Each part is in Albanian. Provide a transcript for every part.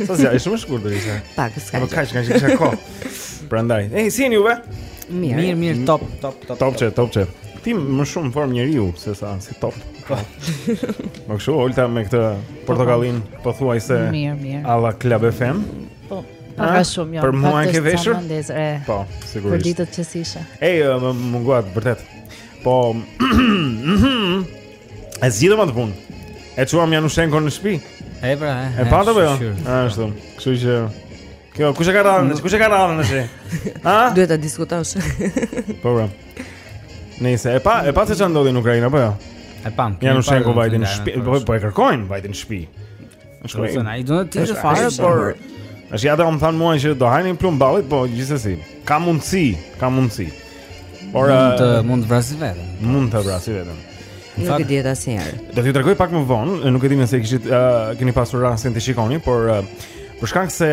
Sa zgjati, shumë shkurtër ishte Pak, s'ka që Po kaq, kaq kisha kohë Prandaj Ej, si jeni juve? Mirë, mirë, mirë, top, top, top Top qërë, top qërë Ti më shumë formë njeriu, sesa si top po. Më kështu, Olta me këtë portokallin Pothuajse Mirë, mirë Alla Club FM Po, pa ka shumë, jo Për mua e ke veshur? Po, sigurisht Për ditët që s'isha Ej, më munguat, vërtet Po E zgjidhëm atë punë. E çuam Janushenkon në shtëpi. E pra, e. E patë apo jo? Ashtu. Kështu që Kjo, kush e ka radhën? Kush e ka radhën tashi? Ha? Duhet ta diskutosh. Po pra. Po. Nëse e pa, e pa se ça ndodhi në Ukrainë apo jo? E pam. Janushenko vajti në shtëpi, po po e kërkojnë vajti në shtëpi. Do me thënë, ai do të ikë fare, por është, domethënë, mua që do hajë një plumb ballit, po gjithsesi. Ka mundsi, ka mundsi. Por mund të eh, mund të vrasi veten. Mund të vrasi veten. Nuk i dihet asnjëherë. Do t'ju tregoj pak më vonë, eh, nuk e di nëse e kishit uh, keni pasur rastin të shikoni, por uh, për shkak se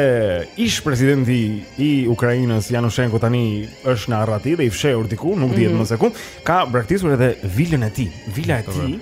ish presidenti i Ukrainës Janushenko tani është në arrati dhe i fshehur diku, nuk dihet mm -hmm. më se ku, ka braktisur edhe vilën e tij. Vila e tij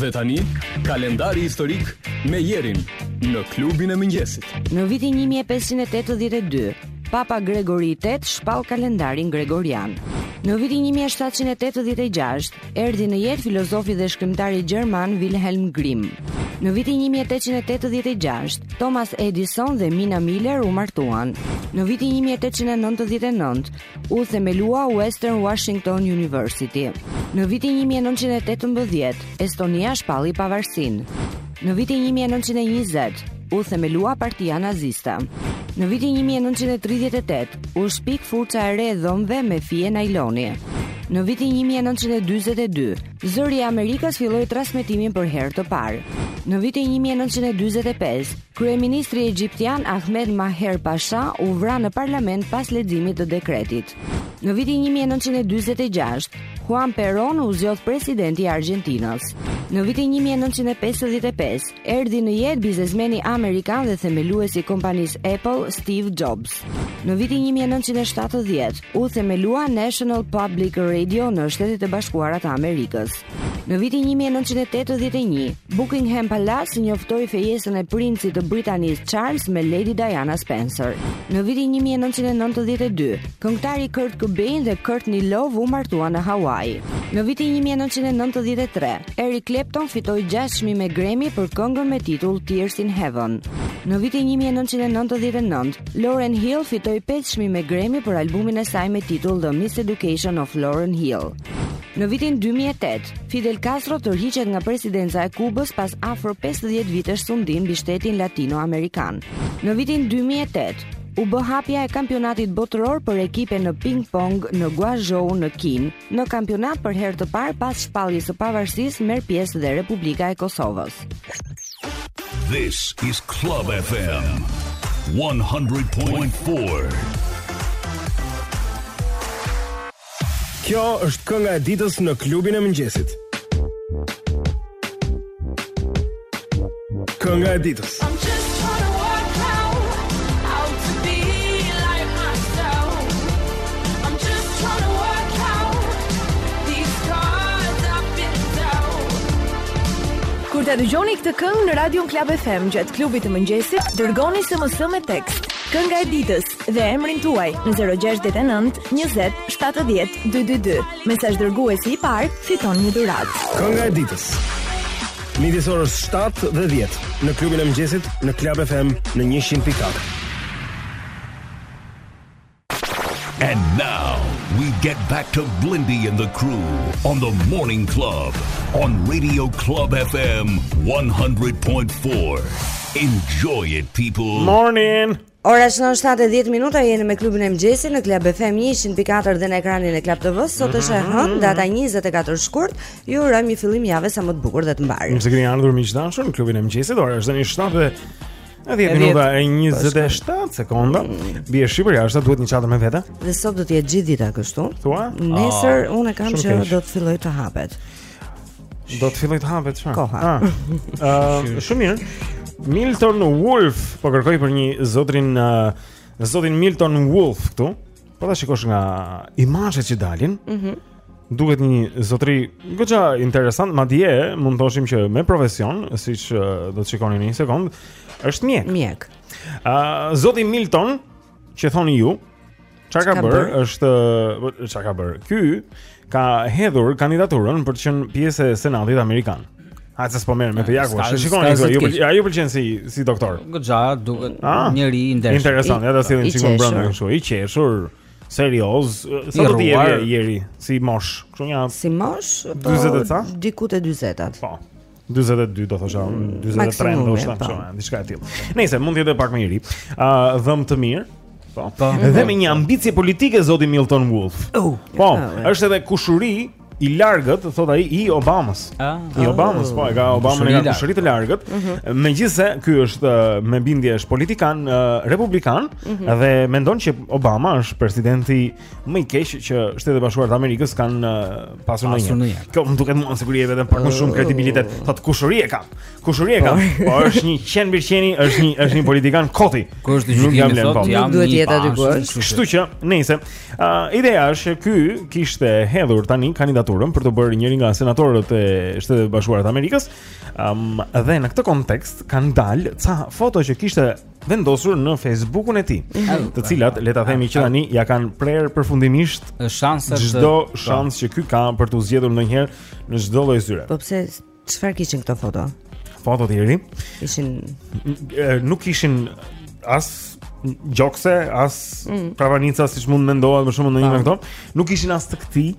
Dhe tani, kalendari historik me jerin në klubin e mëngjesit. Në vitin 1582, Papa Gregori VIII shpall kalendarin gregorian. Në vitin 1786, erdhi në jetë filozofi dhe shkrimtari gjerman Wilhelm Grimm. Në vitin 1886, Thomas Edison dhe Mina Miller u martuan. Në vitin 1899, u themelua Western Washington University. Në vitin 1918, Estonia shpalli pavarësinë. Në vitin një mijë e nëntëqind e njëzet, u themelua partia naziste. Në vitin një mijë e nëntëqind e tridhjetë e tetë, u shpik furca e re e dhëmbëve me fije najloni. Në vitin një mijë e nëntëqind e dyzet e dy, Zëri i Amerikës filloi transmetimin për herë të parë. Në vitin një mijë e nëntëqind e dyzet e pesë, kryeministri egjiptian Ahmed Maher Pasha u vra në parlament pas leximit të dekretit. Në vitin 1946, Juan Perón u zgjodh president i Argjentinës. Në vitin 1955, erdhi në jetë biznesmeni amerikan dhe themeluesi i kompanisë Apple, Steve Jobs. Në vitin 1970, u themelua National Public Radio në Shtetet e Bashkuara të Amerikës. Në vitin 1981, Buckingham Palace njoftoi fejesën e princit të Britanisë Charles me Lady Diana Spencer. Në vitin 1992, këngëtari Kurt Cobain dhe Courtney Love u martuan në Hawaii. Në vitin 1993, Eric Clapton fitoi 6 çmime Grammy për këngën me titull Tears in Heaven. Në vitin 1999, Lauryn Hill fitoi 5 çmime Grammy për albumin e saj me titull The Miseducation of Lauryn Hill. Në vitin 2008, Fidel Castro tërhiqet nga presidenca e Kubës pas afro 50 vitesh sundim mbi shtetin latinoamerikan. Në vitin 2008, u bë hapja e kampionatit botëror për ekipe në ping pong në Guangzhou në Kinë. Në kampionat për herë të parë pas shpalljes së pavarësisë merr pjesë dhe Republika e Kosovës. This is Club FM 100.4. Kjo është kënga e ditës në klubin e mëngjesit. Kënga e ditës. Kur ta dëgjoni këtë këngë në Radio Club FM gjatë klubit të mëngjesit, dërgoni SMS me tekst. Kënga e ditës, dhe emrin tuaj në 069 20 70 222. Mesazh dërguesi i parë fiton një dhuratë. Kënga e ditës. Midis orës 7 dhe 10 në klubin e mëngjesit në Club FM në 100.4. And now we get back to Blendi and the crew on the Morning Club on Radio Club FM 100.4. Enjoy it people. Morning. Ora është në 7:10 minuta jeni me klubin e mëngjesit në Club FM 100.4 dhe në ekranin e Club TV. Sot mhm, është e mhm, hënë, mhm. data 24 shkurt. Ju urojmë një fillim jave sa më të bukur dhe të mbarë. Mirë se keni ardhur miq të dashur në klubin e mëngjesit. Ora është në 7:00 Në 10 minuta e 27 sekonda mm. Bie shi përjashtë, duhet një çadër me vete Dhe sot do të jetë gjithë dita kështu Thua? Nesër, oh, unë e kam që do të fillojë të hapet Do të fillojë të hapet çfarë? Koha. Ah. Ëh, ah, shumë mirë. Milton Wolf, po kërkoj për një zotrin uh, zotin Milton Wolf këtu. Po ta shikosh nga imazhet që dalin. Mhm. Mm duket një zotri goxha interesant, madje mund të thoshim që me profesion, siç uh, do të shikoni në një sekond, është mjek. Mjek. Ëh, uh, zoti Milton që thoni ju, çka ka bërë është çka ka bërë. Ky ka hedhur kandidaturën për të qenë pjesë e Senatit amerikan. Atë s'po merrem me të gjaku. Shikoni këtu, ju pëlqen, ju pëlqen si si doktor. Goxha duket ah, njeri i ndershëm. Interesant, ja ta sillni çikë brenda kështu, i qeshur, serioz. Sa do të jetë, Jeri, si mosh? Kështu një si moshë? 40 po, ca? Diku te 40-at. Po. 42 do thosha unë, 43 ndoshta, po. diçka e tillë. Se mund të jetë pak më i ri. Ë, uh, dhëmbë të mirë. Po. po. Dhe me një ambicie politike zoti Milton Wolf. Oh, po, oh, është edhe kushëri i largët, thotë ai i Obamës. Ah, I Obamës, po, e ka oh. Obamën kushëri të largët. Mm -hmm. Megjithëse ky është me bindje është politikan republikan mm -hmm. dhe mendon që Obama është presidenti më i keq që Shtetet e Bashkuara të Amerikës kanë uh, pasur ndonjëherë. Kjo më duket mua sigurisht vetëm pak më shumë kredibilitet. Thotë kushëri e kam. Kushëri e kam. Po. po është një qen bir qeni, është një është një politikan koti. Ku është gjykimi jam lënë po. Jam duhet jeta dy kush. Kështu që, nëse uh, ideja është që ky kishte hedhur tani kandidaturën për të bërë njëri nga senatorët e Shteteve të Bashkuara të Amerikës, um, dhe në këtë kontekst kanë dalë ca foto që kishte vendosur në Facebookun e tij, mhm. të cilat le ta themi që tani ia kanë prerë përfundimisht shanset çdo po. shans që ky ka për t'u zgjedhur ndonjëherë në çdo lloj zyre. Po pse çfarë kishin këto foto? Foto të iri. Ishin nuk ishin as gjokse, as mm. prapanica siç mund mendohet për shkakun ndonjë nga këto, nuk ishin as të këtij,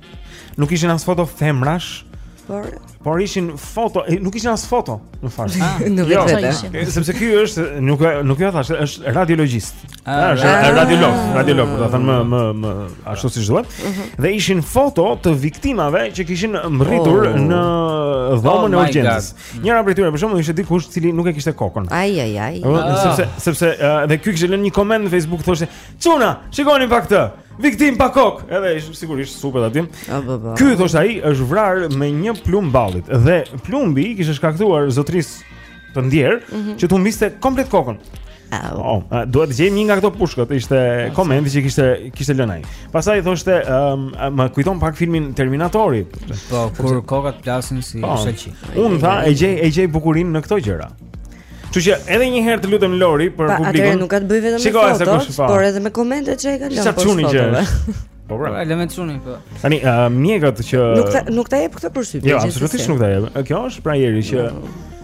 nuk ishin as foto femrash. Por Por ishin foto, e, nuk ishin as foto në fakt. Ah, Në Jo. vetvete. E, Sepse ky është nuk e- nuk ia thashë, është radiologjist. Ah, Është ra- radiolog, radiolog, do ta them më më më ashtu siç duhet. Dhe ishin foto të viktimave që kishin mbërritur Oh. në dhomën e Oh my urgjencës. Njëra prej tyre për shembull ishte dikush i cili nuk e kishte kokën. Ai ai ai. Ëh, Ah. Sepse sepse ë, dhe ky kishte lënë një koment në Facebook thoshte, "Çuna, shikoni pak këtë." Viktimë pa kokë, edhe është sigurisht super aty. Ky thoshte ai është vrarë me një plumb ballit dhe plumbi i kishte shkaktuar zotërisë të ndjerë mm -hmm. që të humbiste komplet kokën. Oh, duhet të gjejmë një nga këto pushkët, ishte komenti që kishte kishte lënë ai. Pastaj thoshte, um, më kujton pak filmin Terminatori. Po, kur kokat plasin si po. shalqi. Unë tha e gjej e gjej bukurinë në këto gjëra. Kështu që edhe një herë të lutem Lori për pa, publikun. Atëherë nuk ka të bëjë vetëm me fotot, por edhe me komentet që ai ka lënë poshtë fotove. Po pra. Ai lëmë çunin po. Tani uh, mjekët që Nuk ta nuk ta jep këtë përshtypje. Jo, absolutisht nuk ta jep. Kjo është pra, Jeri, që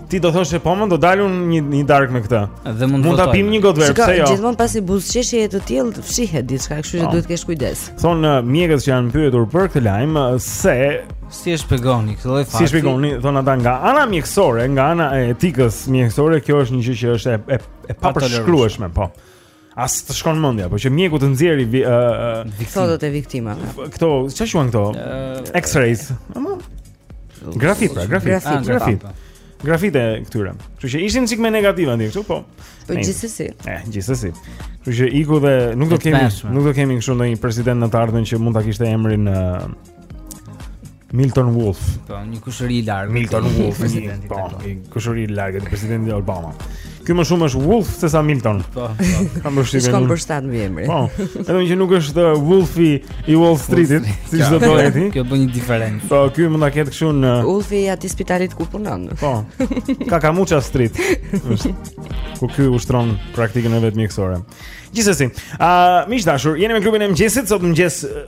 ti do thoshe po mund të dal në një darkë me këtë. Dhe mund, mund ta pimë një gotë verë, pse jo? Gjithmonë pas një buzëqeshjeje të tillë fshihet diçka, kështu që po. duhet të kesh kujdes. Thonë mjekët që janë pyetur për këtë lajm se Si e shpjegoni këtë lloj fakti? Si e shpjegoni thonë ata nga ana mjekësore, nga ana e etikës mjekësore, kjo është një gjë që është e e, e papërshkrueshme, po. As të shkon mendja, po që mjeku të nxjerrë ë fotot e viktimave. Këto, çfarë quhen këto? X-rays. Grafitë, pra, grafitë. Grafitë, ah, grafitë. Po. Grafitë e këtyre. Kështu që ishin si me negativ andej këtej, po. Po gjithsesi. Eh, gjithsesi. Kështu që iku dhe nuk do kemi, nuk do kemi kështu ndonjë president në të ardhmen që mund ta kishte emrin Milton Wolf. Po, një kushëri i largët. Milton Wolf, presidenti. Po, një kushëri i largët i presidentit Obama. Ky më shumë është Wolf se sa Milton. Po. po. Kam vështirë. Shkon për shtat mbiemri. Po. Edhe që nuk është uh, Wolfi i Wall Streetit, siç do të thotë. Kjo bën një diferencë. Po, ky mund ta ketë kështu një Wolf i atij spitalit ku punon. Po. Ka Kamucha Street. Ku ky ushtron praktikën e vet mjekësore. Gjithsesi, a uh, miq të dashur, jeni me klubin e mëngjesit sot mëngjes uh,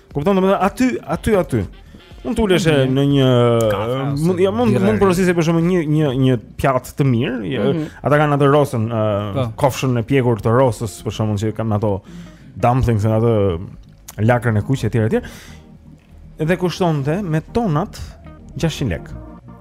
Kupton domethënë aty aty aty. Mund të ulesh në një mund ja mund mund të porosisje për shembull një një një pjatë të mirë. Mhm. Ata kanë atë rosën, po. kofshën e pjekur të rosës për shembull që kanë ato dumplings me atë lakrën e kuqe etj etj. Dhe kushtonte me tonat 600 lekë.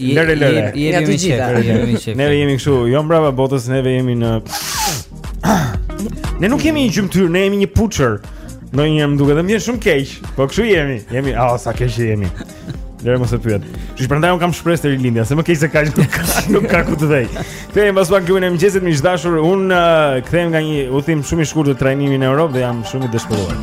Lëre lëre. Nga të gjitha. Ne jemi këtu, jo mbrapa botës, ne jemi në Ne nuk jemi një gjymtyrë, ne jemi një puçërr. Ndonjëherë më duket dhe më shumë keq. Po kështu jemi. Jemi, ah, sa keq jemi. Lëre mos e pyet. Jo prandaj unë kam shpresë te rilindja, se më keq se kaq nuk ka, nuk ka ku të vejë. Kthehemi pas pak klubin e mëngjesit miq të dashur, unë uh, kthehem nga një udhëtim shumë i shkurtër trajnimi në Europë dhe jam shumë i dëshpëruar.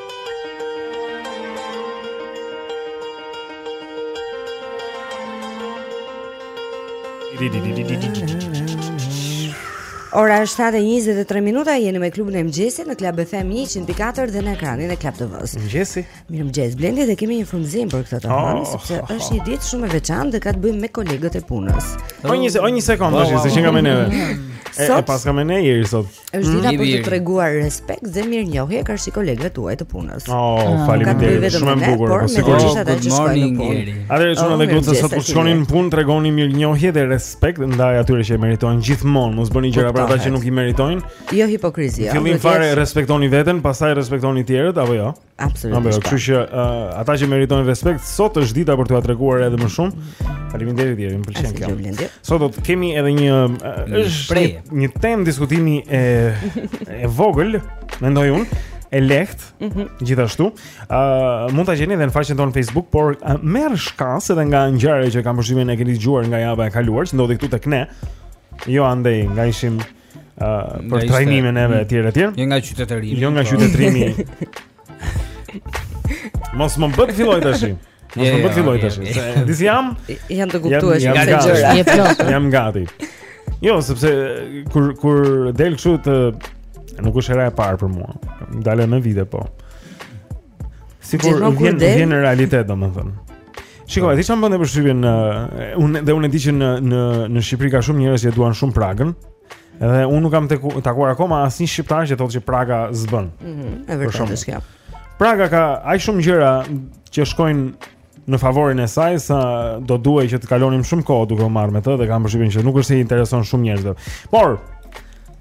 Ora është 7:23 minuta, jeni me klubin e mëngjesit në Club FM 104 dhe në ekranin e Club TV-s. Mëngjesi. Mirëmëngjes Blendi dhe kemi një frymëzim për këtë ditë oh, sepse oh, është një ditë shumë e veçantë dhe ka të bëjë me kolegët e punës. O një, o një sekondë, oh, wow, se qenka me neve. E, e paska me ne Jeri sot. Është dita për të treguar respekt dhe mirënjohje karshi kolegëve tuaj të punës. Oh, faleminderit. Shumë e bukur, por sigurisht ata që shkojnë në punë. Atëherë çuna dhe goca sot po shkoni në punë, tregoni mirënjohje dhe respekt ndaj atyre që e meritojnë gjithmonë. Mos bëni gjëra për ata që nuk i meritojnë. Jo hipokrizia. Fillim fare respektoni veten, pastaj respektoni të tjerët apo jo? Absolutisht. Kështu që uh, ata që meritojnë respekt, sot është dita për t'ua treguar edhe më shumë. Faleminderit Jeri, më pëlqen kjo. Sot do të kemi edhe një është një temë diskutimi e e vogël, mendoj unë, e lehtë. Mm -hmm. Gjithashtu, ë uh, mund ta gjeni edhe në faqen tonë Facebook, por uh, merr shkas edhe nga ngjarja që kam përshtypjen e keni dëgjuar nga java e kaluar, që ndodhi këtu tek ne. Jo andej, nga ishim për trajnime neve etj etj. Një nga qytetërimi. Një nga po. qytetërimi. Mos më bëj filloj tash. Mos më bëj filloj tash. Disi jam. Jam të kuptuar që këtë gjëra. Je plot. Jam gati. Jo, sepse kur kur del kështu të nuk është hera e parë për mua. Dal në vete po. Sikur Gjithmonë kur vjen del- vjen në realitet domethënë. Shikoj, ti çfarë më bën përshtypje edhe unë e di që në në në Shqipëri ka shumë njerëz që e duan shumë Pragën. Edhe unë nuk kam teku- takuar akoma asnjë shqiptar që thotë që Praga s'bën. Mhm, e Për vërtetë shembull. është kjo. Praga ka aq shumë gjëra që shkojnë në favorin e saj sa do duhej që të kalonim shumë kohë duke u marrë me të dhe kam përshtypjen që nuk është se i intereson shumë njerëzve. Por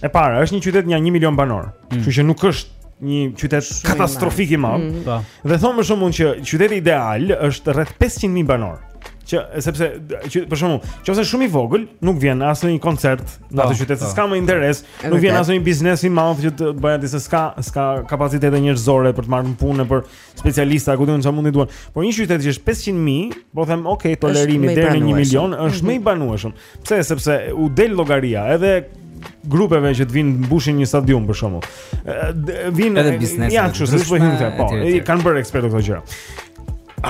e para është një qytet nga 1 milion banorë, mm. kështu mm. që nuk është një qytet katastrofik i madh. Mm. Po. Dhe thonë më shumë që qyteti ideal është rreth 500 mijë banorë. Që sepse që, për shembull, nëse shumë i vogël, nuk vjen asnjë koncert në atë po, qytet, po. s'ka më interes, nuk vjen asnjë biznes i madh që të bëjë atë se s'ka s'ka kapacitete njerëzore për të marrë punë për specialista, ku di unë çfarë mund të duan. Por një qytet që është 500 mijë, po them, ok, tolerimi deri në 1 milion është më i mhm. banueshëm. Pse? Sepse u del llogaria, edhe grupeve që të vijnë mbushin një stadium për shembull. Vijnë edhe biznes. Ja, çu se po hynte, po. I kanë bërë ekspertë këto gjëra.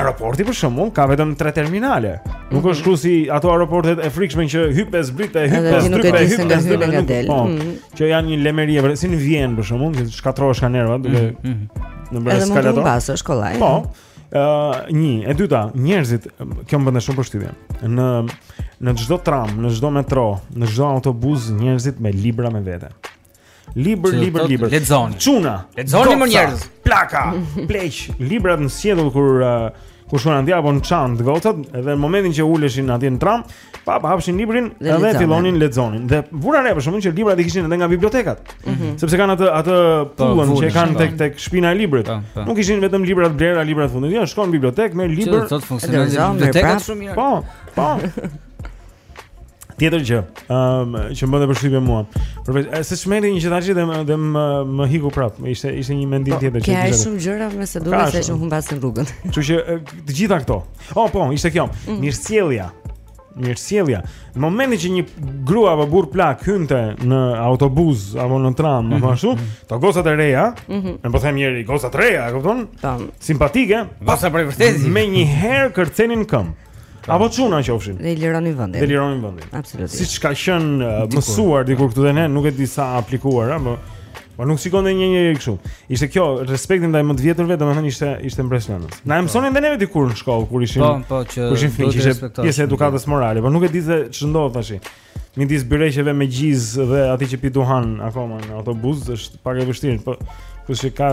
Aeroporti për shembull ka vetëm 3 terminale. Nuk është mhm. kështu si ato aeroportet e frikshme që hyp e zbrit e hyp e zbrit e hyp e zbrit. Po. Mhm. Që janë një lemeri e vërtetë, si në Vjenë për shembull, që shkatrohesh nga nervat duke mm -hmm. bërë eskalator. Edhe mund të qasesh kollaj. Po. Ë, uh, një, e dyta, njerëzit kjo më bën shumë përshtypje. Në në çdo tram, në çdo metro, në çdo autobus njerëzit me libra me vete. Libër, libër, libër. Lexoni. Çuna. Lexonin njerëz. Plaka. Pleq. Libra në sqetull kur uh, ku shkon aty apo në çantë gocat, edhe në momentin që uleshin aty në tram, pa hapshin librin dhe edhe e fillonin lexonin. Dhe vura re për shembull që librat i kishin edhe nga bibliotekat. Mm -hmm. Sepse kanë atë atë po, pullën që kanë tek tek shpina e librit. Po, po. Nuk kishin vetëm libra të blera, libra të fundit. Jo, shkon në bibliotekë merr libër. Çfarë do të thotë funksionojnë bibliotekat shumë mirë. Po, po. Tjetër gjë, ëm um, që më bën përshtypje mua. Përveç se ç'mendim një gjithashë dhe më dhe më, më hiku prap. Ishte ishte një mendim po, tjetër që kishte. Ka shumë gjëra me se duhet se është humbasin rrugën. Kështu që të gjitha këto. Oh, po, ishte kjo. Mm. Mirësjellja. Mirësjellja. Në momentin që një grua apo burrë plak hynte në autobus apo në tram, mm -hmm. apo ashtu, mhm. këto gocat e reja, mm -hmm. ne po them njeri gocat e reja, e kupton? Tan. Simpatike, pasa për vërtetë. Menjëherë kërcenin në këmbë. Apo çuna qofshin. Dhe lironin vendin. Dhe lironin vendin. Absolutisht. Siç ka qenë uh, mësuar dikur këtu dhe ne, nuk e di sa aplikohet, apo Po nuk shikonte njeri kështu. Ishte kjo respekti ndaj më të vjetërve, domethënë ishte ishte impresionant. Na e mësonin edhe ne dikur në shkollë kur ishim. Po, po që kur ishim fëmijë, ishte pjesë e edukatës morale, por nuk e di se ç'ndodh tash. Midis byreqeve me gjizë dhe atij që pi duhan akoma në autobus është pak e vështirë, po kush e ka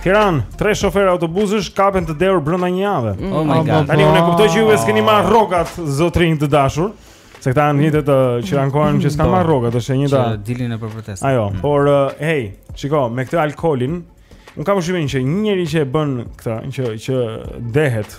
Tiranë, tre shoferë autobusësh kapen të dehur brenda një jave. Mm. Oh my god. Tani unë e kuptoj që ju s'i keni marrë rrogat zotërinj të dashur. Se këta janë të njëjtët që ankohen që s'kanë marrë rrogat, është e njëta... Që dilnin nëpër protestë. Ajo, mm. por, uh, hej, shiko, me këtë alkoolin, unë kam dyshimin që një njeri që e bën këtë, që, që dehet,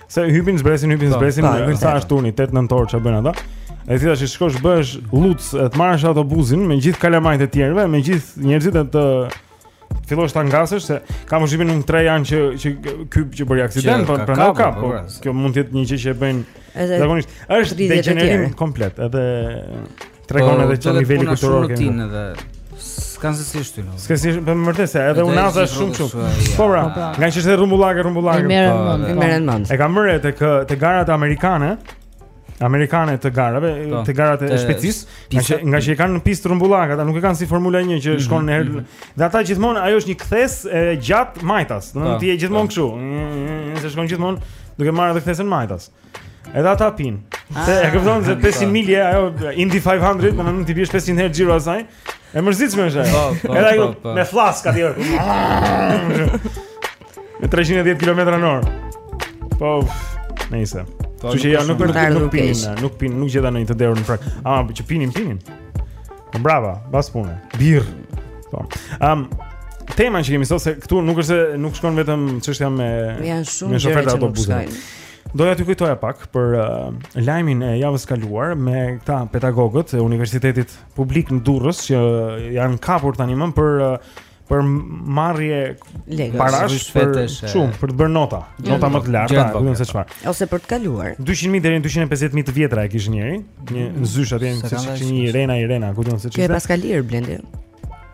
Se hypin zbresin, hypin po, zbresin, sa është turni 8 9 orë çfarë bëjnë ata? E ti tash të shkosh të bëhesh llucë, e të marrësh autobusin me gjithë kalamajt e të tjerëve, me gjithë njerëzit e të fillosh ta ngasësh se ka mundësi pinë tre janë që që ky që bëri aksident, po prandaj ka. Po, po, po kjo mund të jetë një gjë që e bëjnë zakonisht. Është degenerim komplet, edhe Tregon edhe çfarë niveli kulturor kemi. Ti edhe s'kan se si shtynë. S'ka si, po më vërtet se edhe unaza është shumë shumë. Po pra, po, pra. nga që është rrumbullakë, rrumbullakë. Po, merren mendtë, po. merren mendtë. E kam vërë re te garat amerikane. Amerikane të garave, po, te garat e shpejtësisë, nga që nga që e kanë një pistë rrumbullake, ata nuk e kanë si Formula 1 që mhm, shkon në herë. Mhm. Dhe ata gjithmonë ajo është një kthesë e gjatë majtas, domethënë ti je gjithmonë kështu. Se shkon gjithmonë duke marrë edhe kthesën majtas. Edhe ata pinë. Se e kupton se 500 milje ajo Indy 500, domethënë ti i bie 500 herë xhiro asaj. E mërzitshme është ajo. Po, po, Edhe ajo po, me flaska ti. Me 310 km/h. Po, nice. Kështu që ja nuk për të nuk pinin, nuk pinin, nuk gjeta ndonjë të dehur në frak A, që pinin, pinin Pra, mbas pune, birrë po. um, Tema që kemi sot, se këtu nuk është nuk shkon vetëm çështja me me shoferët e autobusëve. Doja t'ju kujtoja pak për uh, lajmin e javës kaluar me këta pedagogët e Universitetit Publik në Durrës që janë kapur tanimë për uh, për marrje parash për shumë për të bërë nota, nota më të larta, nuk e di se çfarë. Ose për të kaluar. 200.000 deri në 250.000 të vjetra e kishte njëra, një mm. zyshë atje, siç kishin një Irena Irena, ku do të thonë se çfarë. Ke paskalir Blendi.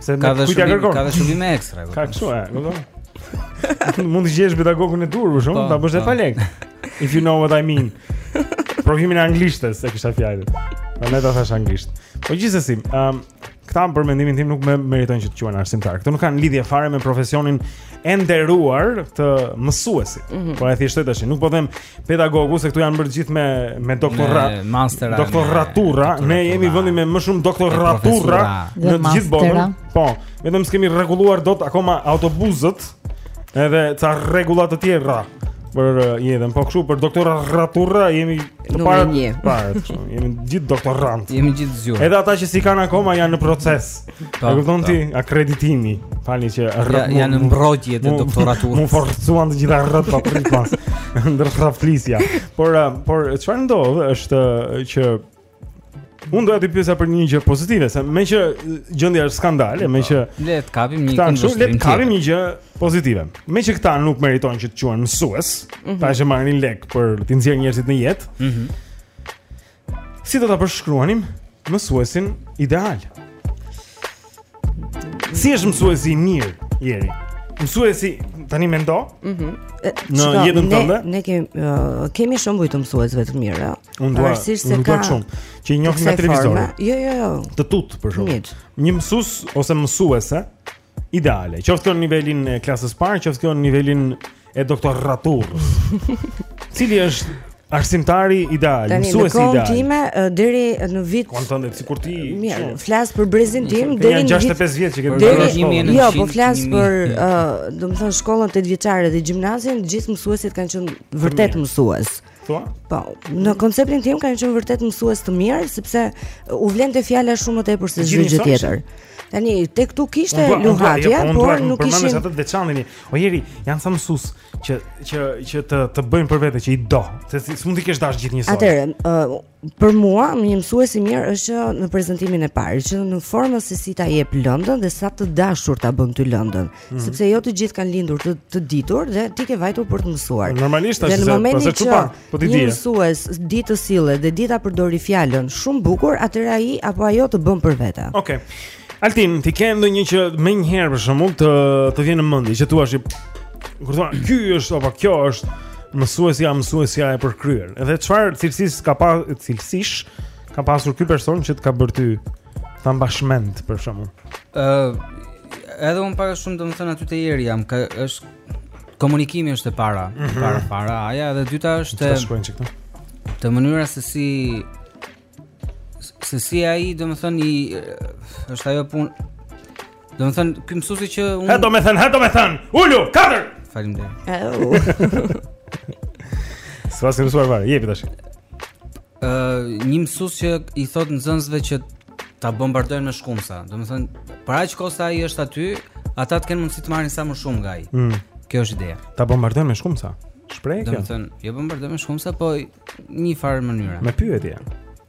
Se ka dhe shërbim, ka dhe shërbime ekstra. Ka kështu, e, kupton? Mund të gjesh pedagogun e duhur, për shembull, ta bësh edhe pa lekë. If you know what I mean. Provimin e anglishtes e kisha fjalën. Po ndaj ta thashë anglisht. Po gjithsesi, ëm um, këta për mendimin tim nuk më me meritojnë që të quhen arsimtarë. Këta nuk kanë lidhje fare me profesionin e nderuar të mësuesit. Mm -hmm. Po e thjeshtoj tash, nuk po them pedagogu se këtu janë bërë gjithë me me doktora, mastera, doktoratura, ne jemi vendi me më shumë doktorratura në të gjithë botën. Po, vetëm s'kemi rregulluar dot akoma autobuzët edhe ca rregulla të tjera për uh, jetën. Po kështu për doktoratura jemi të parë. Nuk e njeh. Jemi gjithë doktorantë. Jemi gjithë zgjuar. Edhe ata që s'i kanë akoma janë në proces. Po. E kupton ti akreditimi, falmë që rrëp. Ja, në mbrojtje të doktoraturës. M'u forcuan të gjitha rrëp pa prit pas. Ndërsa flisja. Por eh, por çfarë ndodh është eh, që Unë doja të pyesa për një gjë pozitive, se meqë eh, gjendja është skandale, po. meqë le të kapim një gjë pozitive. Le të kapim një gjë pozitive. Meqë këta nuk meritojnë që të quhen mësues, mm -hmm. ata që marrin lek për të nxjerrë njerëzit në jetë. Mhm. Mm Si do ta përshkruanim mësuesin ideal? Si është mësuesi i mirë, Jeri? Mësuesi tani mendo? Mhm. Mm në Qika, jetën ne, tënde? Ne kemi uh, kemi shumë të mësuesve të mirë. Unë dua, unë dua shumë që i njohim nga televizori. Jo, jo, jo. Të tutë për shkak. Një mësues ose mësuese Ideale, qoftë kjo në nivelin e klasës së parë, qoftë kjo në nivelin e doktoraturës. Cili është arsimtari ideal, mësuesi ideal? Në kohën time, deri në vit... Kohën tënde, sikur ti... Mirë, flas për brezin tim, deri në vit... 65 vjet që këtë deri... në shkollën. Jo, po flas për, domethënë, shkollën tetëvjeçare dhe gjimnazin, gjithë mësuesit kanë qenë vërtet mësues. Thua? Po, në konceptin tim kanë qenë vërtet mësues të mirë sepse u vlente fjala shumë më tepër se çdo gjë tjetër. Tani te këtu kishte po, po, luhatje, po, por nuk po, ishin. Përmende atë të veçantin. O Jeri, janë ca mësues që që që të të bëjnë për vete që i do. Se s'mund t'i kesh dash gjithë njësoj. Atëherë, Për mua, një mësues i mirë është që në prezantimin e parë, që në formën se si ta jep lëndën dhe sa të dashur ta bën ty lëndën, mm -hmm. sepse jo të gjithë kanë lindur të, të ditur dhe ti ke vajtur për të mësuar. Dhe në momentin që një mësues di të sillet dhe di ta përdorë fjalën shumë bukur, atëherë ai apo ajo të bën për vete. Okej. Okay. Altin, ti ke ndonjë që menjëherë për shkakun të të vjen në mendje, që thua sikur thua, ky është apo kjo është mësuesja, mësuesja e përkryer. Edhe çfarë cilësisë ka pas cilësish ka pasur ky person që të ka bërë ty ta mbash mend për shkakun. Ë uh, edhe unë para shumë domethënë aty te Jeri jam, ka është komunikimi është e para, mm -hmm. para para, ajo edhe dyta është të shkruajnë çka. Të mënyra se si se si ai domethënë i është ajo punë domethënë ky mësuesi që unë ha domethënë ha domethënë ulu katër faleminderit S'e ke mësuar fare, jepi tash uh, Një mësus që i thotë nxënësve që ta bombardojnë me shkumsa Domethënë, për aq kohë sa ai është aty, ata të kenë mundësi të marrin sa më shumë nga ai mm. Kjo është ideja Ta bombardojnë me shkumsa? Shprehje kjo? Domethënë, jo bombardojnë me shkumsa, po një farë mënyre. Me pyetje.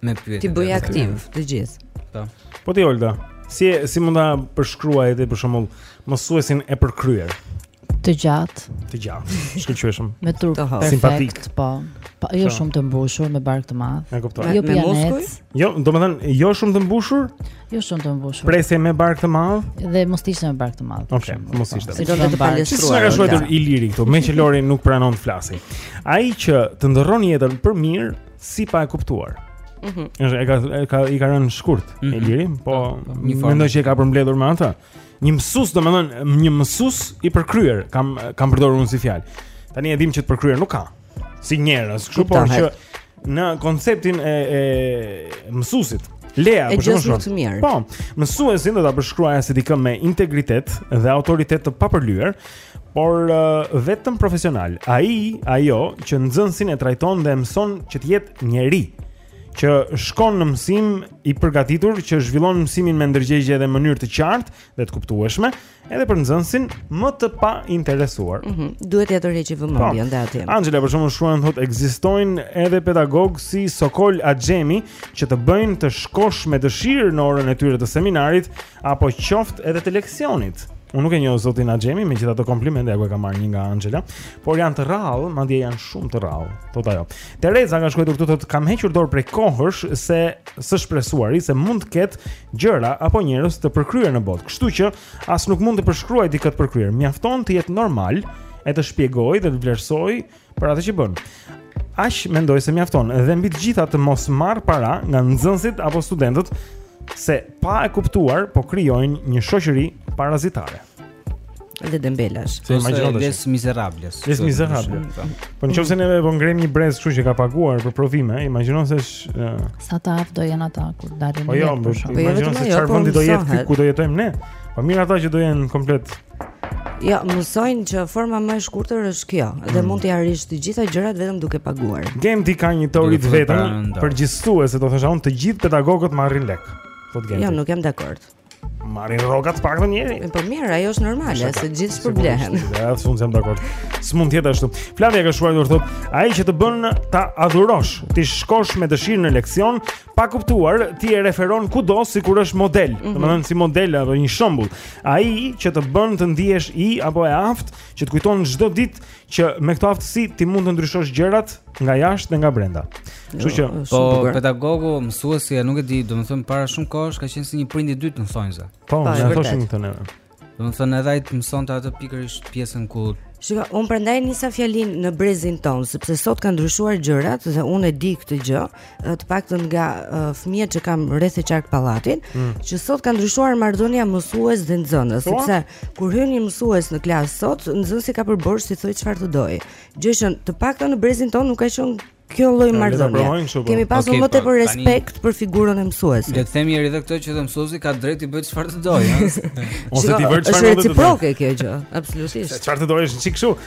Me pyetje. T'i bëjë aktivë të gjithë. Po. Po ti Olga, si si mund ta përshkruash ti për shembull mësuesin e përkryer? Të gjatë. Të gjatë. Shkëlqyeshëm. Me trup të hollë. Simpatik. Po. Po jo shumë të mbushur me bark të madh. E kuptoj. Jo me muskuj? Jo, domethënë jo shumë të mbushur? Jo shumë të mbushur. Presje me bark të madh? Dhe mos ishte me bark të madh. Okej, okay, mos ishte. Si do të palestruar. Ça ka shkruar Iliri këtu, meqë Lori nuk pranon të flasi. Ai që të ndërron jetën për mirë, si pa e kuptuar. Mhm. Është e ka e ka i ka rënë shkurt mm -hmm. Iliri, po, po, po mendoj që e ka përmbledhur me atë. Një mësues, domethënë, një mësues i përkryer, kam kam përdorur unë si fjalë. Tani e dimë që të përkryer nuk ka. si njerëz, kështu por që në konceptin e e mësuesit. Lea, përshkrim shumë të mirë. Po, mësuesin do ta përshkruaja si dikë me integritet dhe autoritet të papërlyer, por uh, vetëm profesional. Ai, ajo që nxënësin e trajton dhe e mëson që të jetë njeri që shkon në mësim i përgatitur, që zhvillon mësimin me ndërgjegje dhe mënyrë të qartë dhe të kuptueshme, Edhe për nxënësin më të painteresuar. Mm -hmm. Duhet t'ia tërheqë vëmendjen dhe atij. Anxhela për shembull shkruan thotë ekzistojnë edhe pedagogë si Sokol Axhemi që të bëjnë të shkosh me dëshirë në orën e tyre të seminarit apo qoftë edhe të leksionit. Unë nuk e njoh zotin Axhemi, megjithatë komplimente sapo e ka marrë një nga Anxhela, por janë të rrallë, madje janë shumë të rrallë, thotë ajo. Tereza ka shkruar këtu thotë kam hequr dorë prej kohësh se së shpresuari se mund të ketë gjëra apo njerëz të përkryer në botë. Kështu që as nuk mund të përshkruaj dikë të përkryer. Mjafton të jetë normal e të shpjegojë dhe të vlerësojë për atë që bën. Aq mendoj se mjafton dhe mbi të gjitha të mos marrë para nga nxënësit apo studentët se pa e kuptuar po krijojnë një shoqëri parazitare. Edhe dembelash. Se imagjino të Les Miserables. Les Miserables. Po. po nëse ne po ngremë një brez kështu që ka paguar për provime, imagjino se sa të aftë do jenë ata kur dalin. Po jo, po, po jo vetëm se çfarë po vendi do jetë këtu ku do jetojmë ne. Po mirë ata që do jenë komplet Ja, jo, mësojnë që forma më e shkurtër është kjo dhe hmm. mund t'i arrish të gjitha gjërat vetëm duke paguar. Genti ka një teori të vetën përgjithësuese, do të thosha unë të gjithë pedagogët marrin lekë. Thotë Genti. Jo, nuk jam dakord. Marrin rrogat të paktën njëri. Po mirë, ajo është normale, se gjithë shpërblehen. Jo, s'jam dakord. S'mund të jetë ashtu. Flavia ka shkruar, thotë, ai që të bën ta adhurosh, të shkosh me dëshirë në leksion, pa kuptuar, ti e referon kudo sikur është model, mm -hmm. domethënë si model apo një shembull. Ai që të bën të ndihesh i apo e aftë, që të kujton çdo ditë që me këtë aftësi ti mund të ndryshosh gjërat nga jashtë dhe nga brenda. Kështu që jo, po pedagogu, mësuesi, nuk e di, domethënë para shumë kohësh ka qenë si një prind i dytë në thonjza. Po, na thoshin këtë ne. Domethënë edhe ai të mësonte atë pikërisht pjesën ku Shiko, unë prandaj nisa fjalinë në brezin tonë, sepse sot kanë ndryshuar gjërat dhe unë e di këtë gjë, të paktën nga uh, fëmijët që kam rreth e qark pallatin, mm. që sot ka ndryshuar marrëdhënia mësues dhe nxënës, po? sepse kur hyn një mësues në klasë sot, nxënësi ka përbërë që të thojë çfarë të dojë. Gjë që të paktën në brezin tonë nuk ka qenë kjo lloj marrëdhënie. Po. Kemi pasur okay, më tepër po, respekt tani... për figurën e mësuesit. Le të themi edhe këtë që dhe mësuesi ka drejt të bëjë çfarë të dojë, ëh. Ose t'i vërë çfarë do të dojë. Është reciproke kjo gjë, absolutisht. Çfarë të dojë është çik kështu.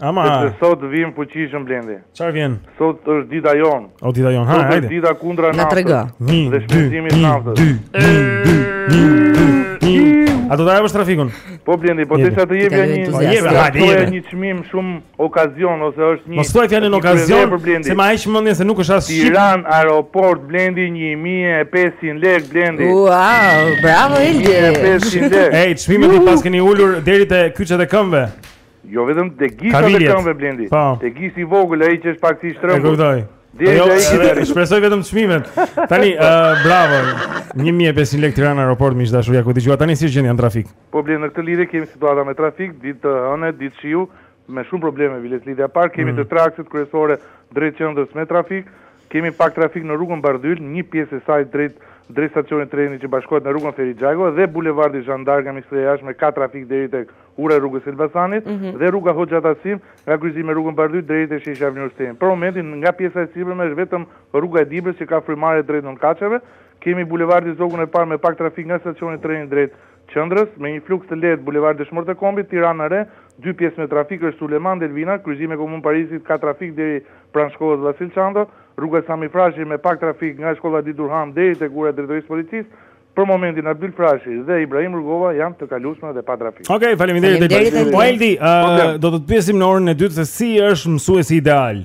Ama. Sepse sot vim fuqishëm Blendi. Çfarë vjen? Sot është dita jon. O dita jonë. Ha, sot është dita kundra naftës. Na trego. Dhe shpenzimi i naftës. Dy, dy, dy, dy, dy, dy. A do ta japësh trafikun? Po Blendi, po desha të jepja një. Po jep, hajde, jep. Është një çmim shumë okazion ose është një. Mos thuaj fjalën okazion, se ma heq mendjen se nuk është as shqip. Tiranë aeroport Blendi 1500 lekë Blendi. Wow, bravo Eldi. 1500 lekë. Ej, çmimet i paskeni ulur deri te kyçet e këmbëve. Jo vetëm te gishtat e këmbëve Blendi. Po. Te gishti i vogël ai që është pak si shtrëmb. E kuptoj. Dhe jo, ai që merr. Shpresoj vetëm çmimet. Tani, ë, uh, bravo. 1500 lekë Tirana aeroport miq të dashur, ja ta dëgjojmë tani si është gjendja në trafik. Po Blendi në këtë lidhje kemi situata me trafik, ditë e hënë, ditë shiu, me shumë probleme vjen lidhja e parë, kemi mm. të tre akset kryesore drejt qendrës me trafik. Kemi pak trafik në rrugën Bardhyl, një pjesë e saj drejt drejt stacionit të trenit që bashkohet me rrugën Ferit Xhajko dhe bulevardi Zhan Dark nga Ministria e Jashtme ka trafik deri tek ura e rrugës së Elbasanit dhe rruga Hoxha Tahsim nga kryqëzimi me rrugën Bardhyl deri te sheshi Avni Rustemi. Për momentin nga pjesa e sipërme është vetëm rruga e Dibrës që ka frymëmarrje drejt Nëntëkatësheve, kemi bulevardi Zogu i Parë me pak trafik nga stacioni i trenit drejt qendrës, me një fluks të lehtë bulevardi Dëshmorët e Kombit, Tirana e Re, dy pjesë me trafik është Sulejman Delvina, kryqëzimi me Komunën e Parisit ka trafik deri pranë shkollës Vasil Shanto, rruga Sami Frashëri me pak trafik nga shkolla Edith Durham deri tek ura e drejtorisë së policisë, për momentin Abdyl Frashëri dhe Ibrahim Rugova janë të kalueshme dhe pa trafik. Okej, okay, faleminderit. Faleminderit. Po Eldi, uh, do të të pyesim në orën e dytë se si është mësuesi ideal.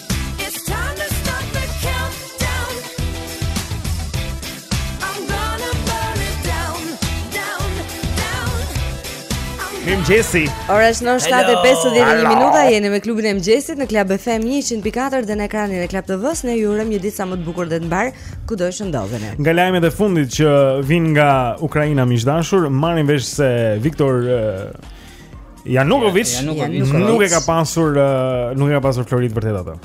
Mirëmëngjesi. Ora është 7:51 minuta, jeni me klubin e mëngjesit në Club FM 100.4 dhe në ekranin e Club TV-s ne ju urojmë një ditë sa më të bukur dhe të mbarë kudo që ndodheni. Nga lajmet e fundit që vijnë nga Ukraina miq të dashur, marrim vesh se Viktor Janukoviç nuk e ka pasur uh, nuk e ka pasur floririt vërtet atë.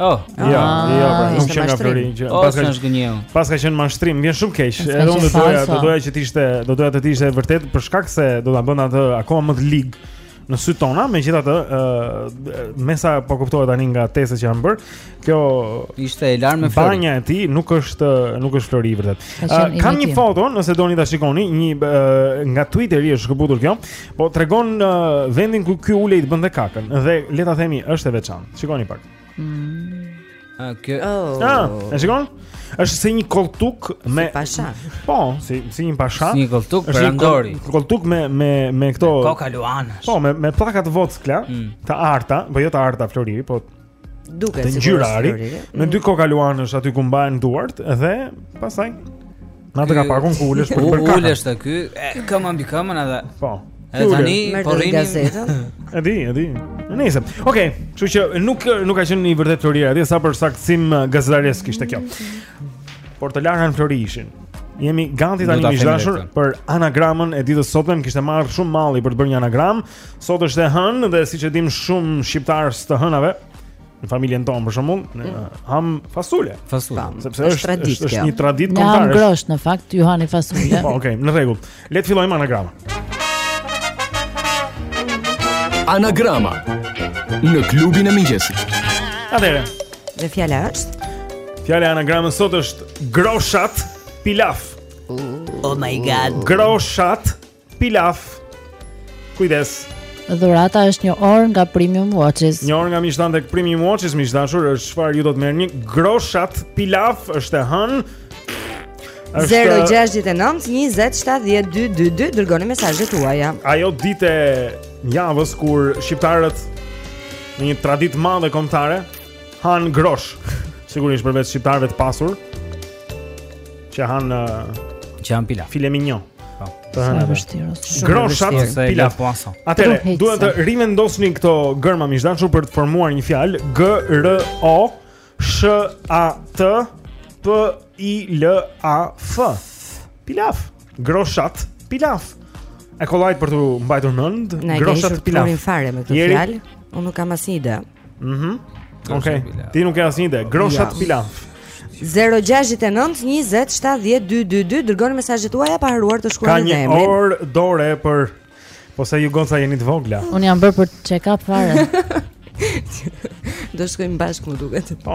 Oh, jo, jo, pra, nuk qenka flori, që oh, paska është gënjeu. Paska qenë mashtrim, më vjen shumë keq. Edhe unë doja, do doja që të ishte, do doja të ishte vërtet për shkak se do ta bënte atë akoma më të lig në sytë tanë, megjithatë, ë me sa po kuptohet tani nga testet që janë bërë, Kjo ishte e larë me flori. Banja e tij nuk është nuk është flori i vërtetë. Kam një foto, nëse doni ta shikoni, një uh, nga Twitteri është shkëputur kjo, po tregon uh, vendin ku ky ulej të bënte kakën dhe le ta themi është e veçantë. Shikoni pak. Mm. A kjo? Oh. Ah, e shikon? Është si një koltuk me si pasha. Po, si si një pasha. Si një koltuk perandori. Është një koltuk me me me këto koka luanash. Po, me me pllaka të vockla, mm. të arta, po jo të arta floriri, po Duket si ngjyrë ari me dy koka luanësh aty ku mbahen duart dhe pastaj natyrisht kapakun ku ulesh për kaka. Ulesh te ky, këmba mbi këmbën edhe. Po. Edhe dhe lexon gazetën. E di, e di. Nëse. Okej, kështu që nuk nuk ka qenë i vërtetë floriri, sa për saktësim uh, gazetaresk ishte kjo. Por të lara në flori ishin. Jemi gati tani miq të dashur për anagramën e ditës së sotme, më kishte marrë shumë malli për të bërë një anagramë, Sot është e hënë dhe siç e dimë shumë shqiptarë të hënave në familjen tonë për shembull, ne mm. hamë fasule. Fasule, Tam, sepse është është, traditë, është, është një traditë kombëtare. Ne hamë groshë në fakt, ju hani fasule. po, okay, në rregull. Le të fillojmë anagramën. Anagrama në klubin e mëngjesit. Atëherë. Dhe fjala është? Fjala e anagramës sot është groshat pilaf. Oh my god. Groshat Pilaf. Kujdes. Dhurata është një orë nga Premium Watches. Një orë nga miqtë tanë tek Premium Watches, miq të dashur, është çfarë ju do të merrni. Groshat Pilaf është e hënë. 069 20 70 222 dërgoni mesazhet tuaja. Ajo ditë e javës kur shqiptarët në një traditë të madhe kombëtare hanë groshë. Sigurisht përveç shqiptarëve të pasur që hanë uh, që hanë pilaf. File mignon. Po. Sa e vështirë. Groshat pilaf. Po Atëherë duhet të rivendosni këto gërma miq të dashur për të formuar një fjalë G R O SH A T P I L A F. Pilaf. Groshat pilaf. E kollajtë për t'u mbajtur mend, groshat pilaf. S'e kemi fare me këtë fjalë. Unë nuk kam asnjë ide. Mhm. Mm Okej. Okay. Ti nuk ke asnjë ide. Groshat ja. pilaf. 0-6-9-20-7-10-2-2-2 Dërgoni mesazhet tuaja pa harruar të shkruani dhe emrin Ka një orë dore për Po se ju gocat jeni të vogla Unë jam bërë për check-up fare Do shkojmë bashkë më duket Po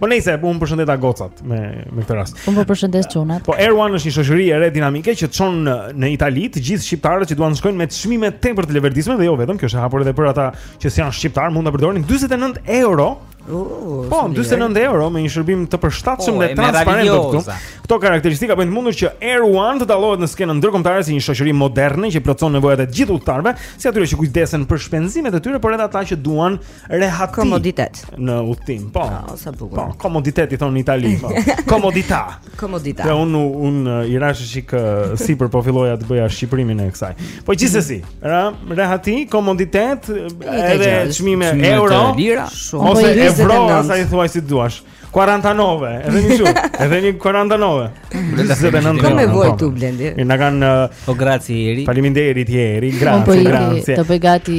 Po nejse, unë përshëndeta gocat me me këtë rast. Unë po përshëndes çunat. Po Air One është një shoqëri e re dinamike që çon në, në Itali të gjithë shqiptarët që duan të shkojnë me çmime tepër të leverdishme dhe jo vetëm, kjo është e hapur edhe për ata që s'janë shqiptar, mund ta përdorin 49 euro. Uh, po, 49 euro me një shërbim të përshtatshëm oh, dhe transparent këtu. Këto karakteristika bëjnë të mundur që Air One të dallohet në skenën ndërkombëtare si një shoqëri moderne që plotëson nevojat e gjithë udhëtarëve, si atyre që kujdesen për shpenzimet e tyre, por edhe ata që duan Rehati. Komoditet. Në udhëtim, po. Ah, sa bukur. Po, komoditet i thonë në Itali, po. Komodita. Komodita. Pra un un i rashë shik sipër po filloja të bëja shqiprimin e kësaj. Po gjithsesi, rehati, komoditet, edhe çmime euro, lira, shumë. Ose euro, sa i thuaj si duash. 40 nove, edhe një shumë, edhe një 40 nove. Zëve nën. Kam nevojë tu blendi. Na kanë Po graci Eri. Faleminderit Eri, graci, graci. Të bëj gati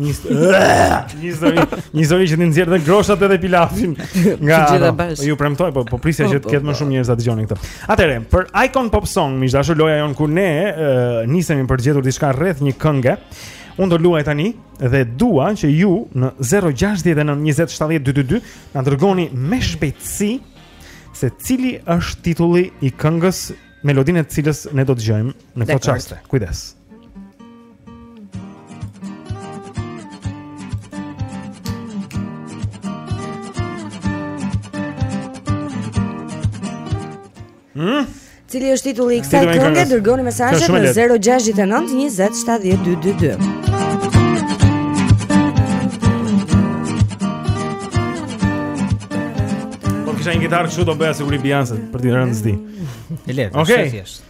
Një histori, një histori që t'i nxjerr dhe groshat edhe pilafin nga ju premtoj, po po prisja që të ketë më shumë njerëz ta dëgjonin këtë. Atëherë, për Icon Pop Song, miq të dashur loja jonë ku ne nisemi për të gjetur diçka rreth një kënge. Unë do luaj tani dhe dua që ju në 069 20 70 222 na dërgoni me shpejtësi se cili është titulli i këngës melodinë e së cilës ne do të dëgjojmë në këtë çast. Kujdes. Hmm? Cili është titulli i kësaj kënge? Dërgoni mesazhet në 069 20 70 222. Po kisha një gitarë kështu do bëja siguri Beyoncé për të rënë s'di. E lehtë, okay. është thjesht.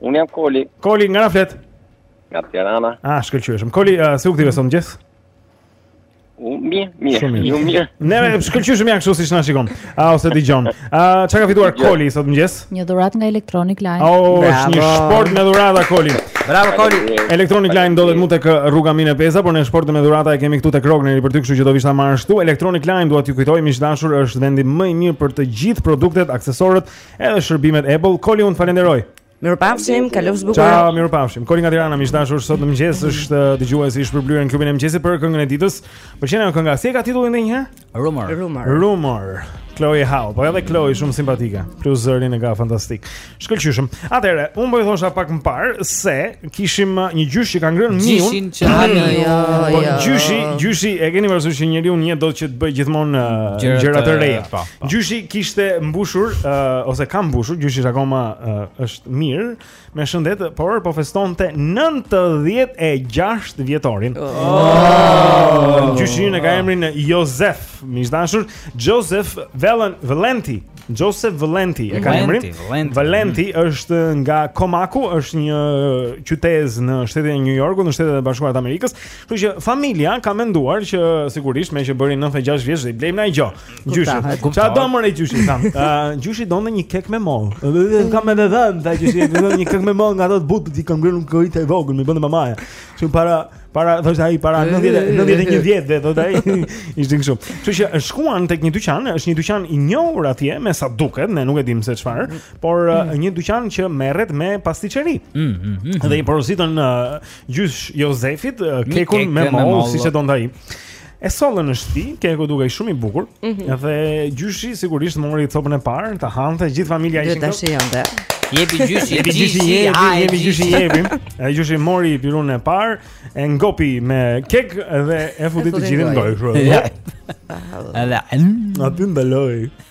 Unë jam Koli. Koli, nga na flet? Nga Tirana. Ah, shkëlqyeshëm. Koli, uh, si u gdhive sot mëngjes? Mirë, mirë, ju mirë. Ne shkëlqyeshëm jemi kështu siç na shikon. A ose dëgjon. A çka ka fituar Koli sot mëngjes? Një dhuratë nga Electronic Line. Oh, është një shportë me dhurata Koli. Bravo Koli. Electronic Line ndodhet tek rruga Mine Peza, por ne shportën me dhurata e kemi këtu tek Rogner për ty, kështu që do vish ta marrësh këtu. Electronic Line dua t'ju kujtoj miq të dashur, është vendi më i mirë për të gjithë produktet, aksesorët Edhe shërbimet Apple, Koli unë falenderoj. Mirupafshim, kalofshi bukur. Ciao, mirupafshim. Koli nga Tirana, miq të dashur, sot në mëngjes është uh, dëgjuesi i shpërblyer në klubin e mëngjesit për këngën e ditës. Pëlqen ajo kënga, si e ka titullin edhe një herë? Rumor. Rumor. Rumor. Chloe Hall, po edhe Chloe shumë simpatike, plus zërin e ka fantastik. Shkëlqyshëm. Atëherë, unë po ju thosha pak më parë se kishim uh, një gjysh që ka ngrënë miun. Gjyshin që ha në jo. Po gjyshi, gjyshi e keni parasysh që njeriu një do të që të bëj gjithmonë uh, gjëra të reja. Po. Po. Gjyshi kishte mbushur uh, ose ka mbushur, gjyshi është akoma uh, është mirë, me shëndet, por po festonte 96 vjetorin. Oh. Oh. Gjyshi e ka emrin Jozef, miq të dashur, Joseph Valen Valenti. Joseph Valenti e ka emrin. Valenti mm. është nga Komaku, është një qytet në shtetin e New Yorkut, në Shtetet e Bashkuara të Amerikës. Kështu që familja ka menduar që sigurisht meqë bëri 96 vjeç do i blejmë ndonjë gjë. Gjyshi. Çfarë do more gjysh, i thanë? Ëh, gjyshi donte një kek me mollë. Edhe kam edhe dhën, tha gjyshi, do ndonjë kek me mollë nga ato të butë që i kam ngrënë kur isha i vogël, më bënte mamaja. Kështu para para thoshte ai para 90 91 vjetëve, thotë ai. Ishte kështu. Kështu që shkuan tek një dyqan, është një dyqan i njohur atje, me sa duket, ne nuk e dimë se çfarë, mm. por mm. një dyqan që merret me pastiçeri. Ëh, mm, dhe i porositën gjysh Jozefit kekun me mollë, siç e donte ai. E sollën në shtëpi, keku dukej shumë i bukur. Mm -hmm. Dhe gjyshi sigurisht mori copën e parë, ta hante gjithë familja ishin këtu. Do ta shijonte. Jepi gjyshi, jepi gjyshi, jepi gjyshi, jepi. Ai gjyshi mori pirunin e parë, e ngopi me kek dhe e futi të gjithë në gojë. Ja. Edhe aty ndaloi.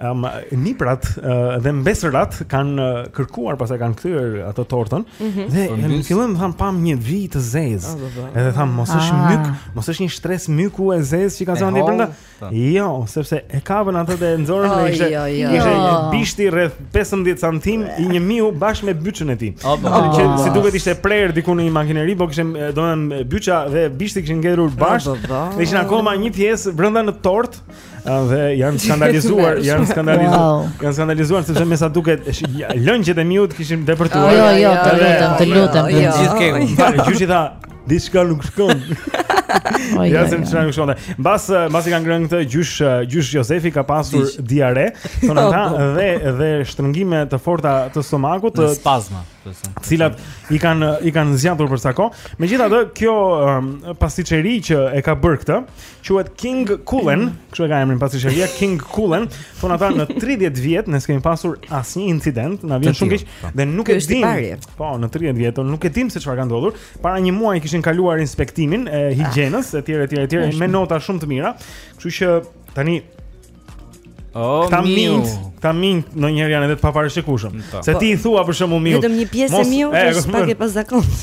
Um, niprat uh, dhe mbesërat kanë uh, kërkuar pastaj kanë kthyer atë tortën mm -hmm. dhe në fillim thanë pamë një vijë të zezë. Oh, oh, oh. Edhe thanë mos është ah. myk, mos është një shtresë myku e zezë që ka zënë brenda. Po. Jo, sepse e kapën atë dhe e nxorën dhe ishte jo, jo. ishte një bisht rreth 15 santim i një miu bashkë me bythën e tij. Oh, oh, oh, që siç duket ishte prerë diku në një makineri, po kishte domethënë bytha dhe bishti kishin ngelur bashkë. Oh, oh, oh. Dhe ishin akoma një pjesë brenda në tortë. Dhe janë skandalizuar, janë skandalizuar, wow. janë skandalizuar sepse me sa duket lëngjet e miut kishin depërtuar. Jo, jo, jo, të lutem, të lutem, në të gjithë kekun. Gjyshi tha, diçka nuk shkon. Ja se ça s'shkon. Mbas mbasi ka ngrënë këtë gjysh gjysh Josefi ka pasur diare, thonë ata po. dhe dhe shtrëngime të forta të stomakut, të spazma, të cilat i kanë i kanë zgjatur për ca kohë. Megjithatë, kjo um, pastiçeri që e ka bërë këtë, Quhet King Kullen, kështu e ka emrin pastiçeria King Kullen, thonë ata në 30 vjet ne s'kemi pasur asnjë incident, na vjen shumë keq po. dhe nuk e dim. Po, në 30 vjet nuk e dimë se çfarë ka ndodhur. Para një muaji kishin kaluar inspektimin e ah. higjienës etj etj etj me nota shumë të mira. Kështu që tani Oh, këta minjtë, këta minjtë, ndonjëherë janë edhe të paparashikueshëm. Po. Se ti i thua për shembull miu. Vetëm një pjesë e miut është pak e pazakont.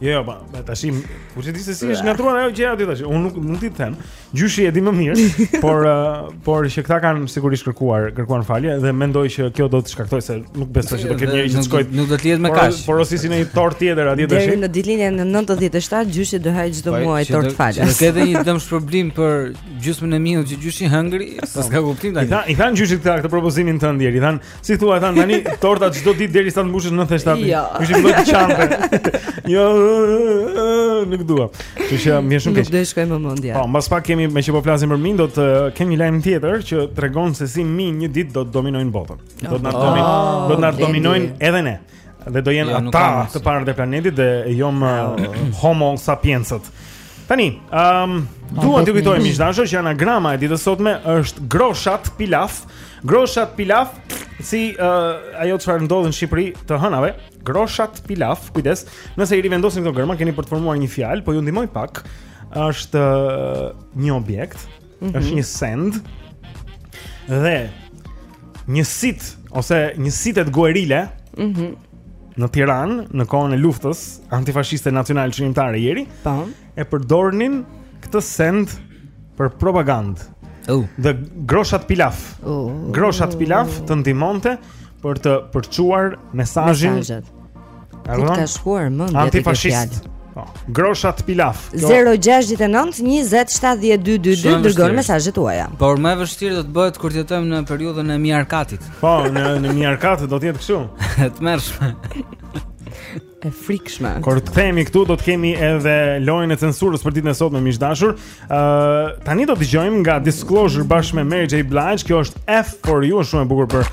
Jo, jo, pa, po, tashi, ku ta di se si është ngatruar ajo gjëja aty tash. Unë nuk nuk di të them. Gjyshi e di më mirë, por uh, por që këta kanë sigurisht kërkuar, kërkuan falje dhe mendoj që kjo do të shkaktojë se nuk besoj se do ketë njeri që të shkojë. Nuk do të lihet me kaq. Porosisin një tortë tjetër atje tash. Deri në ditëlindjen e 97 gjyshi do hajë çdo po, muaj tortë falje. Nuk edhe një dëmshpërblim për gjysmën e miut që gjyshi hëngri, po s'ka kuptim tani. I tha, i thanë gjyshit këtë këtë propozimin tënd deri. I thanë, si thua, thanë tani torta çdo ditë derisa të mbushësh 97. Ja. Gjyshi bën çantën? Jo, nuk dua. Që që më shumë keq. Do të shkojë më mendja. Po, mbas pak kemi meqë po flasim për minj, do të kemi një lajm tjetër që tregon se si minjtë një ditë do të dominojnë botën. Do të na ah, dominojnë, do të na dominojnë edhe ne. Dhe do jenë jo, ata të parët e planetit dhe jo më homo sapiensët. Tani, um, dua t'ju kujtoj, miq të dashur, që anagrama e ditës së sotme është groshat pilaf. Groshat pilaf, si uh, ajo çfarë ndodh në Shqipëri të hënave, groshat pilaf, kujdes. Nëse i rivendosni këto gërma, keni për të formuar një fjalë, po ju ndihmoj pak. Është uh, një objekt mm -hmm. është një send dhe njësit ose njësitet guerile mm -hmm. në Tiranë në kohën e luftës antifashiste nacionalçlirimtare Jeri, pa. Po. e përdornin këtë send për propagandë oh. dhe groshat pilaf oh. groshat pilaf të ndihmonte për të përçuar mesazhin. Mesazhet. Të ka shkuar mendja te fjala. Po, groshat pilaf. 069 20 72 22 dërgoni mesazhet tuaja. Por më e vështirë do të bëhet kur të jetojmë në periudhën e miarkatit. Po, në në miarkatit do të jetë kështu. Tmerr. e frikshme. Kur të kthehemi këtu do të kemi edhe lojën e censurës për ditën e sotme miq të dashur. Ë uh, tani do të dëgjojmë nga Disclosure bashkë me Mary J Blige, kjo është F for you, është shumë e bukur për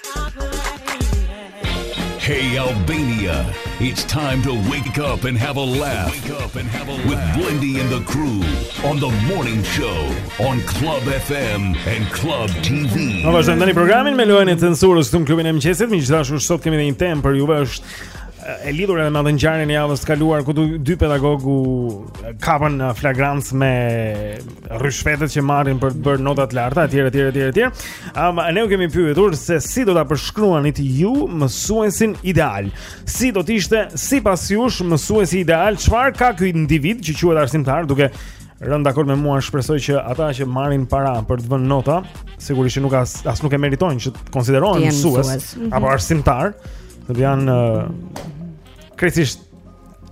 Hey Albania, it's time to wake up and have a laugh. Wake up and have a laugh with Blendi and the crew on the morning show on Club FM and Club TV. Ne vazhdojmë tani programin me lojën e censurës këtu në klubin e mëngjesit. Miq të dashur sot kemi edhe një temë për juve është eh, e lidhur edhe me atë ngjarjen e javës së kaluar ku dy pedagogë u kapën në flagrancë me ryshfetet që marrin për të vënë nota të larta etj etj etj etj. Am ne ju kemi pyetur se si do ta përshkruanit ju mësuesin ideal. Si do të ishte sipas jush mësuesi ideal? Çfarë ka ky individ që quhet arsimtar duke rënë dakord me mua, shpresoj që ata që marrin para për të vënë nota, sigurisht që nuk as, as nuk e meritojnë që të konsiderohen mësues, mësues. Mm -hmm. apo arsimtar, do të janë uh, krejtësisht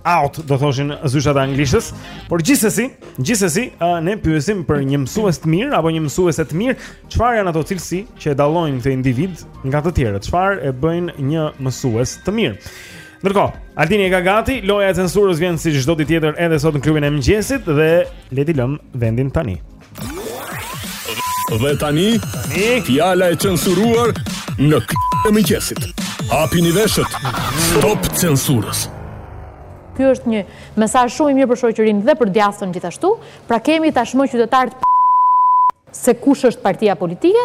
out do thoshin zyshat e anglishtes, por gjithsesi, gjithsesi uh, ne pyesim për një mësues të mirë apo një mësuese të mirë, çfarë janë ato cilësi që e dallojnë këtë individ nga të tjerët? Çfarë e bëjnë një mësues të mirë? Ndërkohë, Altini e ka gati, loja e censurës vjen si çdo ditë tjetër edhe sot në klubin e mëngjesit dhe le t'i lëmë vendin tani. Dhe tani, fjala e censuruar në klubin e mëngjesit. Hapini veshët. Stop censurës. Ky është një mesazh shumë i mirë për shoqërinë dhe për të djathtën gjithashtu. Pra kemi tashmë qytetarë se kush është partia politike,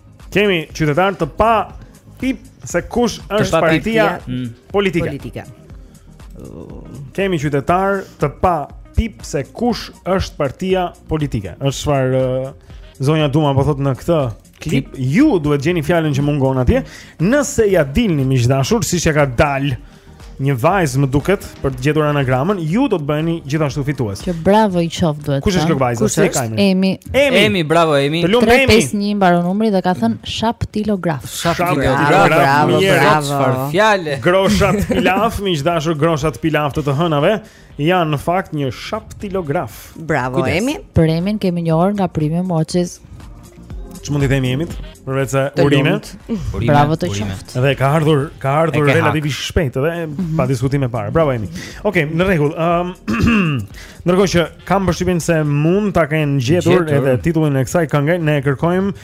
Kemi qytetarë të pa pip se kush është partia mm. politike. Politika. Kemi qytetarë të pa pip se kush është partia politike. Është çfarë uh, zonja Duma po thotë në këtë klip, ju duhet gjeni fjalën që mungon atje. Nëse ia dilni miq të dashur, siç ia ka dalë një vajzë më duket për të gjetur anagramën, ju do të bëheni gjithashtu fitues. Që bravo i qoftë duhet. Kush është kjo vajzë? Kush është Emi? Emi. Emi, Emi bravo Emi. 351 mbaron numri dhe ka thënë mm. shaptilograf. Shaptilograf. Bravo, bravo. Fjalë. Groshat pilaf, miq të dashur, groshat pilaf të të hënave. Janë në fakt një shaptilograf. Bravo Kujdes. Emi. Për Emin kemi një orë nga Prime Watches. Ç'mund i themi Emit? Përveçse urime. Bravo të qoftë. Dhe ka ardhur, ka ardhur relativisht shpejt dhe mm -hmm. pa diskutim e parë. Bravo Emi. Okej, okay, në rregull. Ëm um, Ndërkohë që kam përshtypjen se mund ta kenë gjetur, gjetur edhe titullin e kësaj kënge, ne kërkojmë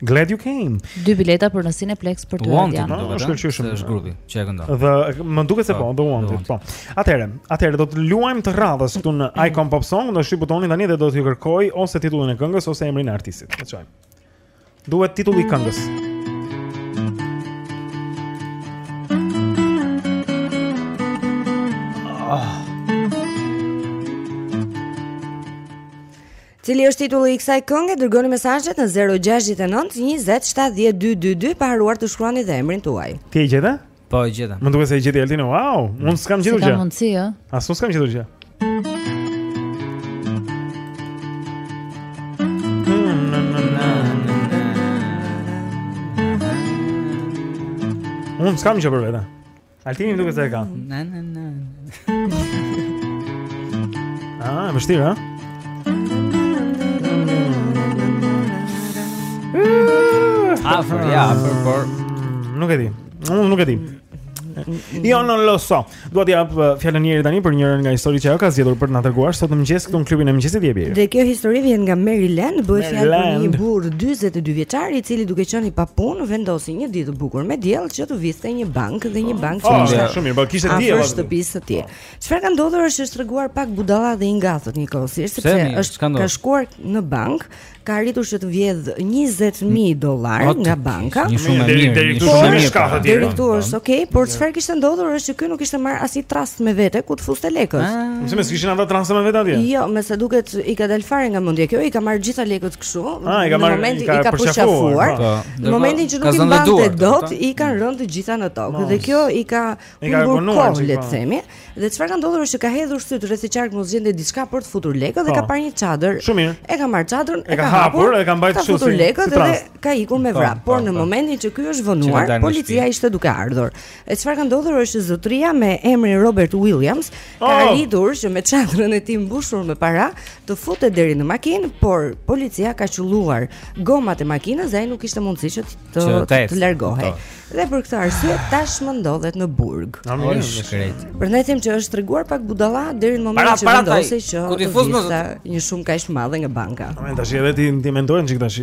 Glad you came. Dy bileta për në Cineplex për The Wanted. Po, është shkëlqyeshëm. Është grupi që e këndon. Dhe më duket se po, po The Wanted, po. Atëherë, atëherë do të luajmë të radhës këtu në Icon Pop Song, do shtyp butonin tani dhe do t'ju kërkoj ose titullin e këngës ose emrin e artistit. Le të shojmë. Duhet titulli i këngës. Ah. Cili është titulli i kësaj kënge? Dërgoni mesazhet në 069 20 70 222 pa harruar të shkruani dhe emrin tuaj. Ti e gjete? Po e gjeta. Mua më duket se e gjeti Altini. Wow, unë s'kam gjetur gjë. Ka mundësi, ë? As unë s'kam gjetur gjë. Unë s'kam gjë për vete. Altini duket se e ka. Na na na. Ah, e vështirë. Ah, for ja, for for. Nuk e di. Unë nuk e di. Jo, non lo so. Dua t'i jap uh, fjalën njëri tani për njërën nga historitë që ajo ka zgjedhur për të na treguar sot në mëngjes këtu në klubin e mëngjesit e Dhe kjo histori vjen nga Maryland, bëhet fjalë për një burrë 42 vjeçar i cili duke qenë i papunë vendosi Një ditë të bukur me diell që të vidhte një bank dhe një bank që ishte. Shumë mirë, po kishte diell. Pranë shtëpisë së tij. Çfarë ka ndodhur është që është treguar pak budalla dhe i ngathët njëkohësisht sepse është ka shkuar në bank, ka arritur që të vjedh 20000 dollar nga banka. Një shumë e mirë, deri këtu shumë mirë. Deri këtu po. është okay, por çfarë kishte ndodhur është që ky nuk kishte marr asnjë trast me vete ku të fuste lekët. Ah. Se mos kishin ata trast me vete atje. Jo, me sa duket i ka dalë fare nga mendja kjo, i ka marr të gjitha lekët Kështu, ah, në momentin i ka përqafuar, po, në momentin që nuk i mbante dot, i kanë rënë të gjitha në tokë dhe kjo i ka humbur kohë, le të po. themi. Dhe çfarë ka ndodhur është që ka hedhur syt rreth e qark mos gjente diçka për të futur lekët dhe po. ka parë një çadër. Shumë mirë. E ka marr çadrën, e ka hapur, e ka mbajtur kështu. Ka futur lekët dhe ka ikur me vrap. Por në momentin që ky është vonuar, policia ishte duke ardhur. E çfarë ka ndodhur është që zotria me emrin Robert Williams oh. ka arritur që me çadrën e tij mbushur me para të futet deri në makinë, por policia ka qulluar gomat e makinës dhe ai nuk kishte mundësi që të që të, të largohej. Dhe për këtë arsye tashmë ndodhet në burg. Ah, i shkreti. Prandaj them që është treguar pak budalla deri në momentin që vendose që të vidhte një shumë kaq të madhe nga banka. Amin, tash edhe ti ta mendoj një çik tash.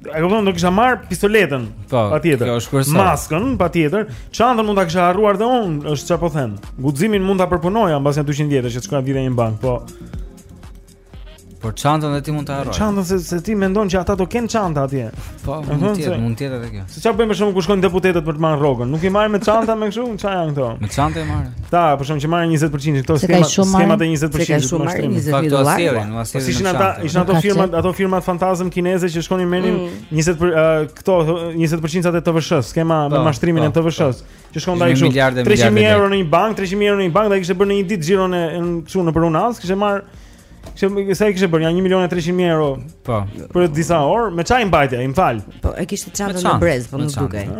E kupton, do kisha marr pistoletën. Po. Patjetër. Kjo është kryesore. Maskën, patjetër. Çantën mund ta kisha harruar dhe unë, është ça po them. Guximin mund ta përpunoja mbas nja 200 vjetësh që të shkoja vidhja një bank, po. Por çantën dhe ti mund ta harrosh. Çantën se se ti mendon që ata do kenë çanta atje. Po, mund të jetë, mund të jetë edhe kjo. Se çfarë bëjnë për shembull ku shkojnë deputetët për të marrë rrogën? Nuk i marrin me çanta me kështu, çfarë janë këto? Me çanta e marrin. Ata, për shembull që marrin 20% këto skema, skemat e 20% të mashtrim. Fakti do asjerin, do asjerin. Ishin ata, ishin ato firma, ato firma fantazëm kineze që shkonin merrin 20 për këto 20% të TVSH-s, skema me mashtrimin e TVSH-s, që shkonin kështu. 300 mijë euro në një bank, 300 mijë euro në një bank, ai kishte bërë në një ditë xhiron kështu në Perunaz, kishte marr Që sa e kishte bërë, nja 1 milion e 300 mijë euro. Po. Për disa orë, me ça i mbajti ai, më fal. Po, e kishte çadrën në brez, po nuk dukej.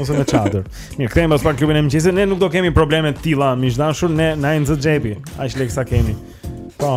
Ose me çadër. Mirë, kthehemi pas pak në klubin e mëngjesit. Ne nuk do kemi probleme të tilla, miq dashur, ne na i nxë xhepi. Aq lek sa kemi. Po.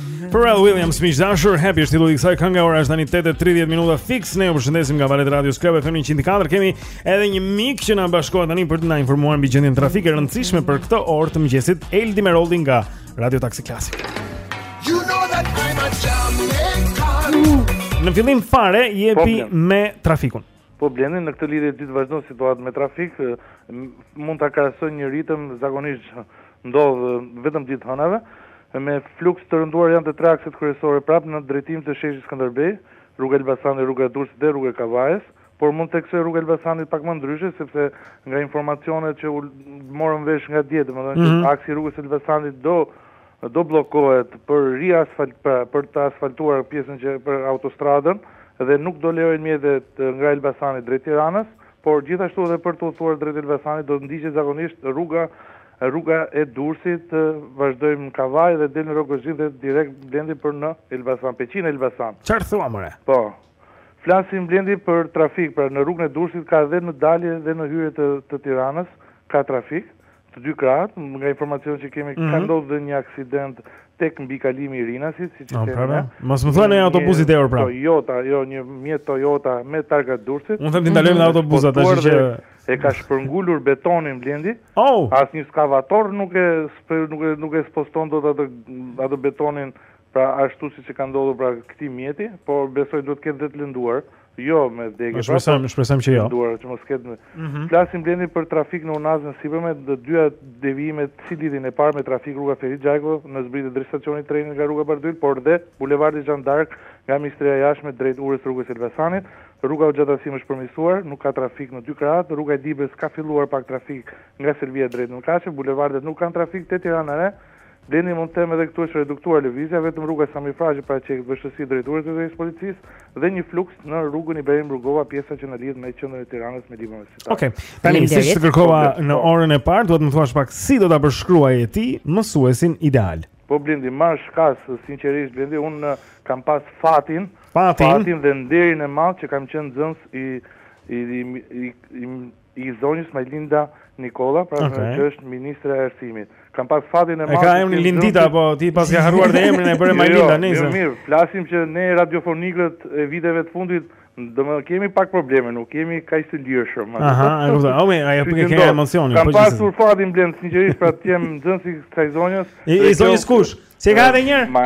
Pharrell Williams miq dashur, happy është titulli i kësaj kënge. Ora është tani 8:30 minuta fiks. Ne ju përshëndesim nga valët e radios Club FM 104. Kemi edhe një mik që na bashkohet tani për të na informuar mbi gjendjen e trafikut, e rëndësishme për këtë orë të mëngjesit. Eldi Meroldi nga Radio Taxi Klasik. You know that I'm a Jamaican. Në fillim fare jepi me trafikun. Po Blendi, në këtë lidhje ditë vazhdon situata në trafik, mund ta krahasoj me një ritëm zakonisht që ndodh vetëm ditë të hënave, me fluks të rënduar janë të tre akset kryesore prapë në drejtim të sheshit Skënderbej, Rruga Elbasanit, Rruga e Durrësit dhe Rruga e Kavajës, por mund të theksoj Rruga Elbasanit pak më ndryshe sepse nga informacionet që morëm vesh nga dje, domethënë që aksi i Rrugës Elbasanit do do bllokohet për riasfaltim, pra për të asfaltuar pjesën që për autostradën dhe nuk do lejojnë mjetet nga Elbasani drejt Tiranës, por gjithashtu dhe për të udhëtuar drejt Elbasanit do të ndiqet zakonisht rruga rruga e Durrësit, vazhdojmë në Kavajë dhe del në Rrogozhinë dhe direkt Blendi për në Elbasan, Peqin-Elbasan. Çfarë thua more? Po. Flasim Blendi për trafik, pra në rrugën e Durrësit ka dhe në dalje dhe në hyrje të të Tiranës ka trafik, Të dy krahët, nga informacionet që kemi, mm -hmm. ka mhm. ndodhur dhe një aksident tek mbikalimi i Rinasit, siç i ah, thënë. Po, pra, pra. Mos më thonë autobusët e pra. Toyota, jo, një mjet Toyota me targa të Durrësit. Unë them të ndalojmë në autobus atë që e ka shpërngulur betonin Blendi. Oh. Asnjë skavator nuk e nuk e nuk e sposton dot atë atë betonin pra ashtu siç e ka ndodhur pra këtij mjeti, por besoj duhet të ketë dhe të lënduar Jo, me degë. Po shpresojmë, pra, shpresojmë që jo. Lënduar që mos ketë. Mm -hmm. Flasim Blendi për trafik në Unazën e sipërme, të dyja devijimet si lidhin e parë me trafik rruga Ferit Xhajko në zbritje drejt stacionit të trenit nga rruga Bardhyl, por dhe bulevardi Zhan d'Ark nga Ministria e Jashtme drejt urës së rrugës së Elbasanit. Rruga Hoxha Tahsim është përmirësuar, nuk ka trafik në dy krahët, rruga e Dibrës ka filluar pak trafik nga Selvia drejt Mëkaqe, bulevardet nuk kanë trafik te Tirana e Re. Blendi, mund të them edhe këtu është reduktuar lëvizja, vetëm rruga Sami Frashëri paraqet vështirësi drejt urës së drejtorisë së policisë dhe një fluks në rrugën Ibrahim Rugova pjesa që na lidh me qendrën e Tiranës me Liman Meslitan. Okej. Okay. Tani siç të kërkova në orën e parë, duhet të më thuash pak si do ta përshkruaje ti mësuesin ideal. Po Blendi, marr shkas sinqerisht Blendi, un eh, kam pas fatin, fatin, fatin dhe nderin e madh që kam qenë nxënës i i i, i, i i zonjës Majlinda Nikolla, pra okay. që është ministrja e arsimit. Kam pas fatin e madh. E ka emrin Lindita po ti paske harruar dhe emrin e bëre jo, Majlinda, jo, nice. Mirë, mirë, flasim që ne radiofonikët e viteve të fundit domethënë kemi pak probleme, nuk jemi kaq të lirshëm. Aha, e kuptoj. O me, ajo po ke emocione, po. Kam pasur fatin Blendi sinqerisht pra të jem nxënës i kësaj zonjës. I zonjës kush? Si e ke edhe një herë. Ma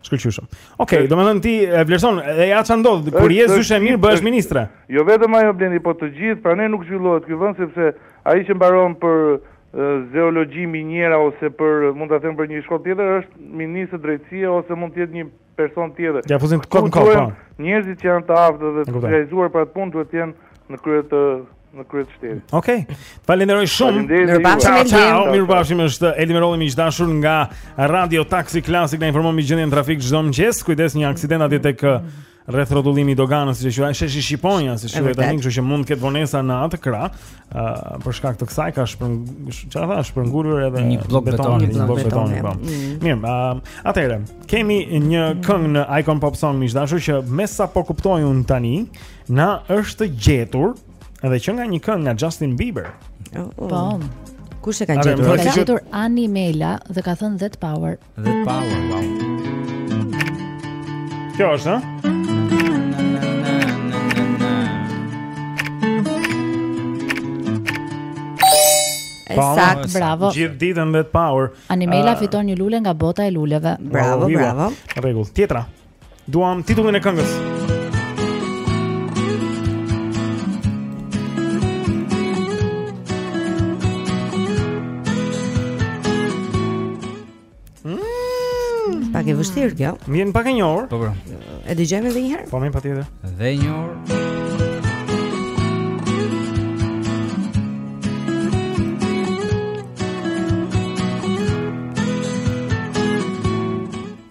Shkëlqyshëm. Okej, okay, domethënë ti e vlerëson, e ja ça ndodh, kur je zyshë e mirë bëhesh ministre. Jo vetëm ajo Blendi, po të gjithë, pra ne nuk zhvillohet ky vend sepse ai që mbaron për gjeologji miniera ose për mund ta them për një shkollë tjetër është ministër drejtësie ose mund të jetë një person tjetër. Ia fusin kot më kot. Po. Njerëzit që janë të aftë dhe të realizuar për atë punë duhet të jenë në krye të në krye të shtetit. Okej. Okay. Falënderoj shumë. Mirupafshim Eldi. Ciao, mirupafshim është Eldi Merolli miq të dashur nga Radio Taxi Classic na informon mbi gjendjen e trafikut çdo mëngjes. Kujdes një aksident atje tek uh, rreth rrotullimi i doganës që quhet Sheshi Shqiponja, si quhet tani, kështu që mund të ketë vonesa në atë krah. Ë uh, për shkak të kësaj ka shpër çfarë tha, shpërngulur edhe një blok betoni, një blok betoni. Po. Mm. Mirë, ë uh, atëherë kemi një këngë në Icon Pop Song miq të dashur që me sa po kuptoj un tani, ë Na është gjetur edhe që nga një këngë nga Justin Bieber. Oh, oh. Po. Kush e ka gjetur? Ka gjetur, gjetur Ani Mela dhe ka thënë That Power. That Power, wow. Kjo është, ha? Sakt, bravo. Gjithë ditën That Power. Ani Mela uh, fiton një lule nga bota e luleve. Bravo, bravo. Rregull. Tjetra. Duam titullin e këngës. Mm. Pak e vështirë kjo. Më vjen pak e njohur. Po po. E dëgjojmë edhe një herë? Po më patjetër. Dhe një herë.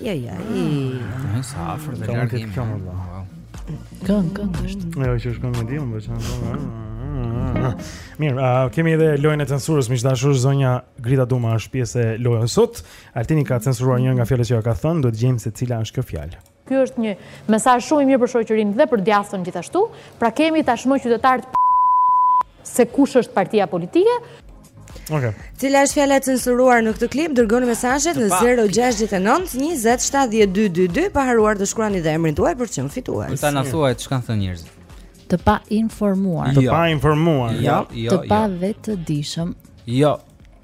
Ja, ja, i... Në sa afër dhe larg jemi. Këngë, këngë, këngë, është. E, o që është këngë e di, më bëqë në Mirë, uh, kemi edhe lojën e censurës, miq të dashur, zonja Grita Duma është pjesë e lojës sot. Altini ka censuruar një nga fjalët që ajo ka thënë, duhet të gjejmë se cila është kjo fjalë. Ky është një mesazh shumë i mirë për shoqërinë dhe për të djathtën gjithashtu. Pra kemi tashmë qytetarë të se kush është partia politike. Okay. Cila është fjala e censuruar në këtë klip? Dërgoni mesazhet në 069 20 70 222 pa harruar të shkruani dhe emrin tuaj për të qenë fitues. Ata na thuaj çka thonë njerëzit. Të painformuar. Jo. Të painformuar. Jo, jo, jo. Të pavetëdijshëm. Jo.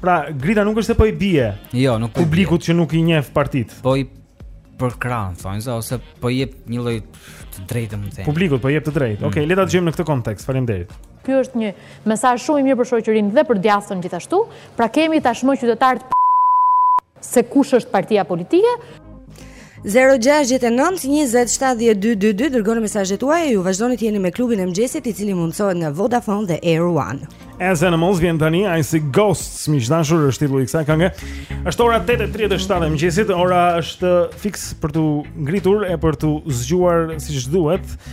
Pra, Grita nuk është se po i bie. Jo, nuk po. Publikut që nuk i njeh partitë. Po i përkrah, thonë se ose po i jep një lloj të drejte me thënë. Publikut po i jep të drejtë. Mm. Okej, okay, le ta dëgjojmë në këtë kontekst. Faleminderit. Ky është një mesazh shumë i mirë për shoqërinë dhe për të djathtën gjithashtu. Pra kemi tashmë qytetarë të se kush është partia politike. 0-6-9-20-70-222 Dërgoni mesazhet tuaja, ju vazhdoni të jeni me klubin e mëngjesit i cili mundësohet nga Vodafone dhe Air One As Animals vjen tani I see Ghosts miq të dashur është titulli i kësaj kange është ora 8.37 e mëngjesit ora është fiks për t'u ngritur e për t'u zgjuar siç duhet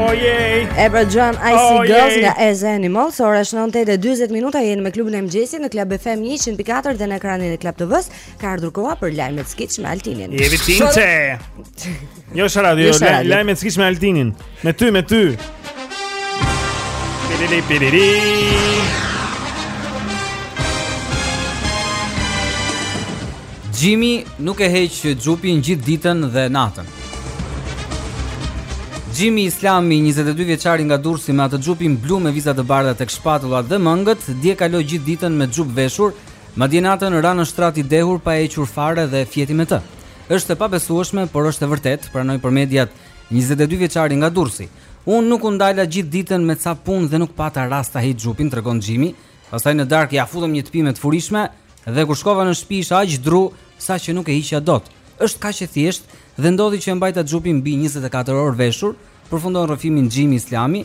Oh yay. Ever John I see Ghosts nga As Animals. Ora është 8:40 minuta. Jeni me klubin e mëngjesit në Club FM 100.4 dhe në ekranin e Club TV-së. Ka ardhur koha për lajmet sketch me Altinin. Jemi tinte. Jo shara, jo lajmet sketch me Altinin. Me ty, me ty. Piriri piriri. Xhimi nuk e heq xhupin gjithë ditën dhe natën. Xhimi Islami, 22 vjeçari nga Durrësi me atë xhupin blu me viza të bardha tek shpatullat dhe mëngët, dje kaloi gjithë ditën me xhup veshur, madje natën ra në shtrat i dehur pa e hequr fare dhe fjeti me të. Është e pabesueshme, por është e vërtetë, pranoi për mediat 22 vjeçari nga Durrësi. Unë nuk u ndala gjithë ditën me ca punë dhe nuk pata rast ta heq xhupin, tregon Xhimi. Pastaj në darkë ia futëm një tëpime të furishme dhe kur shkova në shtëpi isha aq dru sa që nuk e hiqja dot. Është kaq e thjeshtë dhe ndodhi që e mbajta xhupin mbi 24 orë veshur, përfundon rrëfimin Xhimi Islami.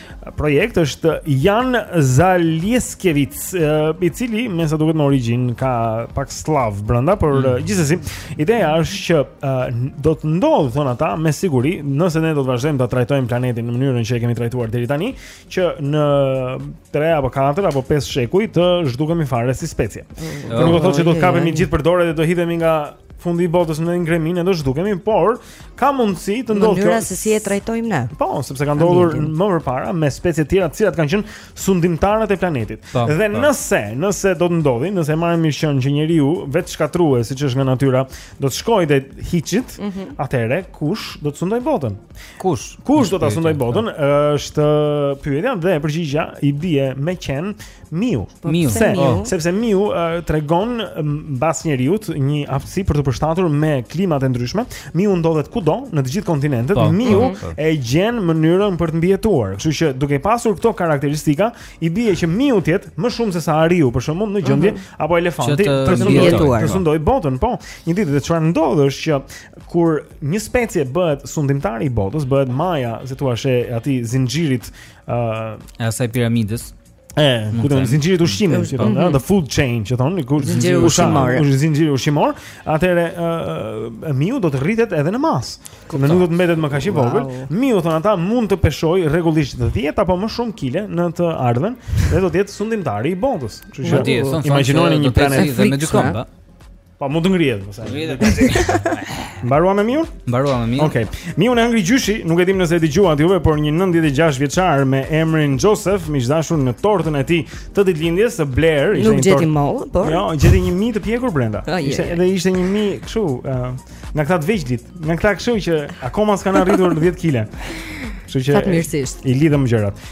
projekt është Jan Zalieskevic, i cili me sa duket në origjinë ka pak sllav brenda, por mm. gjithsesi ideja është që uh, do të ndodhë thonë ata me siguri, nëse ne do të vazhdojmë ta trajtojmë planetin në mënyrën që e kemi trajtuar deri tani, që në 3 apo 4 apo 5 shekuj të zhdukemi fare si specie. Mm. Por nuk do të thotë që do të kapemi gjithë përdore dhe do hidhemi nga fundi i botës në greminë e do zhdukemi, por ka mundësi të ndodhë kjo. Mënyra se si e trajtojmë ne. Po, sepse ka ndodhur më përpara me specie të tjera të cilat kanë qenë sundimtarët e planetit. Pa, po, dhe pa. Po. nëse, nëse do të ndodhë, nëse e marrim të mirëqenë që njeriu vetëshkatërrues siç është nga natyra, do të shkojë drejt hiçit, mm -hmm. atëherë kush do të sundojë botën? Kush? Kush do ta sundojë botën? Është pyetja dhe përgjigja i bie me qenë Miu. Po, miu. Pse miu? Oh. Sepse miu uh, tregon mbas njeriut një aftësi për t'u përshtatur me klimat e ndryshme. Miu ndodhet kudo në të gjithë kontinentet. Po, miu po, po. e gjen mënyrën për të mbijetuar. Kështu që duke pasur këto karakteristika, i bie që miu të jetë më shumë se sa ariu, për shembull, në gjendje uh mhm. -huh. apo elefanti për të mbijetuar. Të sundojë botën, po. Një ditë dhe çfarë ndodh është që kur një specie bëhet sundimtare e botës, bëhet maja, si të thuash, e atij zinxhirit ë uh, asaj piramidës E, ku të zinxhirit të ushqimit, si thonë, mhm. the food chain, që thonë, ku zinxhiri ushqimor, ku zinxhiri ushqimor, atëherë miu do të rritet edhe në masë. Ku më nuk do të mbetet më kaq i vogël. Miu thonë ata mund të peshojë rregullisht 10 apo më shumë kile në të ardhmen dhe do të jetë sundimtari i botës. Kështu që imagjinoni një planet me dy këmbë. Po mund të ngrihet pastaj. Ngrihet pastaj. Mbaruam me mirë? Mbaruam me minjtë. Okej. Okay. Miun e hëngri gjyshi, nuk e di nëse e dëgjuat juve, por një 96 vjeçar me emrin Joseph, miq dashur në tortën e tij të ditëlindjes së blerë, ishte nuk gjeti mollë, po. Jo, gjeti një mi të pjekur brenda. Oh, ishte edhe ishte një mi kështu, uh, nga këta të vegjlit, nga këta kështu që akoma s'kan arritur 10 kg. Kështu që fatmirësisht i lidhëm gjërat.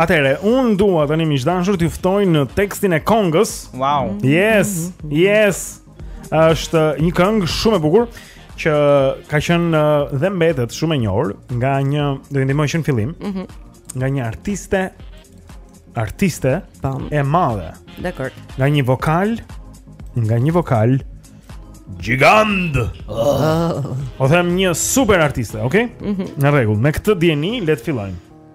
Atëherë, unë dua tani miq të dashur t'ju ftoj në tekstin e këngës. Wow. Yes, yes. Është një këngë shumë e bukur që ka qenë uh, dhe mbetet shumë e njohur nga një, do t'ju ndihmoj në fillim. Mhm. Mm nga një artiste artiste Tam. Po. e madhe. Dakor. Nga një vokal, nga një vokal gjigant. Oh. O them një super artiste, okay? Mhm. Mm në rregull, me këtë dijeni le të fillojmë.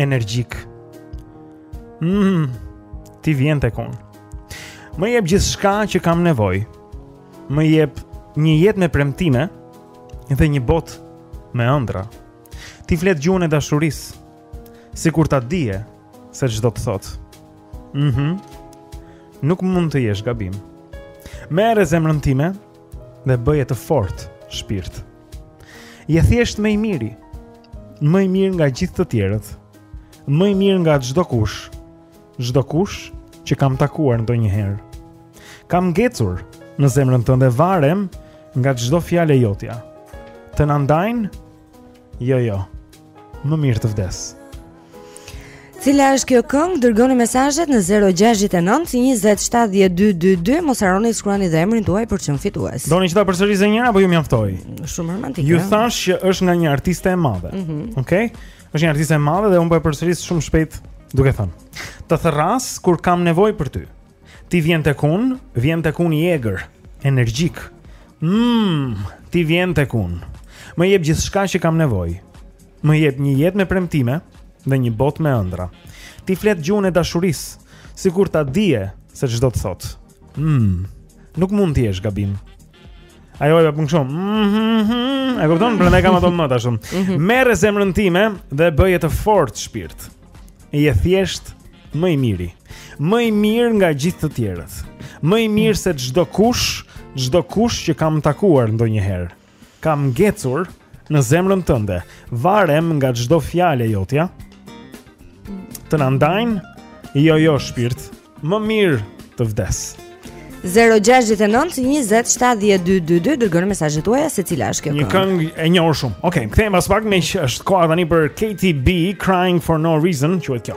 energjik. Mm, ti vjen tek unë. Më jep gjithçka që kam nevojë. Më jep një jetë me premtime dhe një botë me ëndrra. Ti flet gjuhën e dashurisë. Sikur ta dije se ç'do të thotë. Mhm. Mm Nuk mund të jesh gabim. Merre zemrën time dhe bëje të fortë shpirt. Je thjesht më i miri. Më i mirë nga gjithë të tjerët. Më i mirë nga çdokush. Çdokush që kam takuar ndonjëherë. Kam ngecur në zemrën tënde varem nga çdo fjalë e jotja. Të na ndajnë? Jo, jo. Më mirë të vdes. Cila është kjo këngë? Dërgoni mesazhet në 069 20 70 222. Mos harroni të shkruani dhe emrin tuaj për të qenë fitues. Doni që ta përsëris edhe një herë apo ju mjaftoi? Shumë romantike. Ju thashë që është nga një artiste e madhe. Mm -hmm. Okej? Është një artiste e madhe dhe unë po e përsëris shumë shpejt duke thënë. Të thërras kur kam nevojë për ty. Ti vjen tek unë, vjen tek unë i egër, energjik. Mmm, ti vjen tek unë. Më jep gjithçka që kam nevojë. Më jep një jetë me premtime dhe një botë me ëndrra. Ti flet gjuhën e dashurisë, sikur ta dije se ç'do të thotë. Mmm, nuk mund të jesh gabim. Ajo e bën shumë. Mhm. E kupton? Prandaj kam ato mm, ashtu. Mhm. Merre zemrën time dhe bëje të fortë shpirt. je thjesht më i miri. Më i mirë nga gjithë të tjerët. Më i mirë se çdokush, çdokush që kam takuar ndonjëherë. Kam ngecur në zemrën tënde. Varem nga çdo fjalë e jotja. Të na ndajnë jo jo shpirt, Më mirë të vdes. 0692070222 dërgoni mesazhet tuaja se cila është kjo këngë. Një këngë e njohur shumë. Okej, kthehemi pas pak miq, është koha tani për Katy B Crying for No Reason, quhet kjo.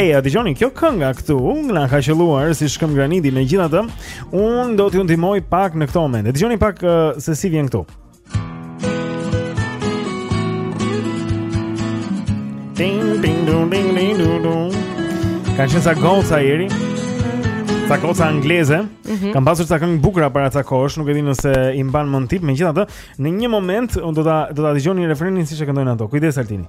Ej, a dëgjoni kjo kënga këtu, na ka qëlluar si shkëmb graniti, megjithatë, un do t'ju ndihmoj pak në këtë moment. E dëgjoni pak uh, se si vjen këtu. Ding ding dong ding ding dong dong. Kanë qenë ca goca Eri. Ca goca angleze. Mm -hmm. Kanë pasur ca këngë të bukura para ca kohësh, nuk e di nëse i mban mend ti, megjithatë, në një moment un do ta do ta dëgjoni refrenin siç e këndojnë ato. Kujdes Altini.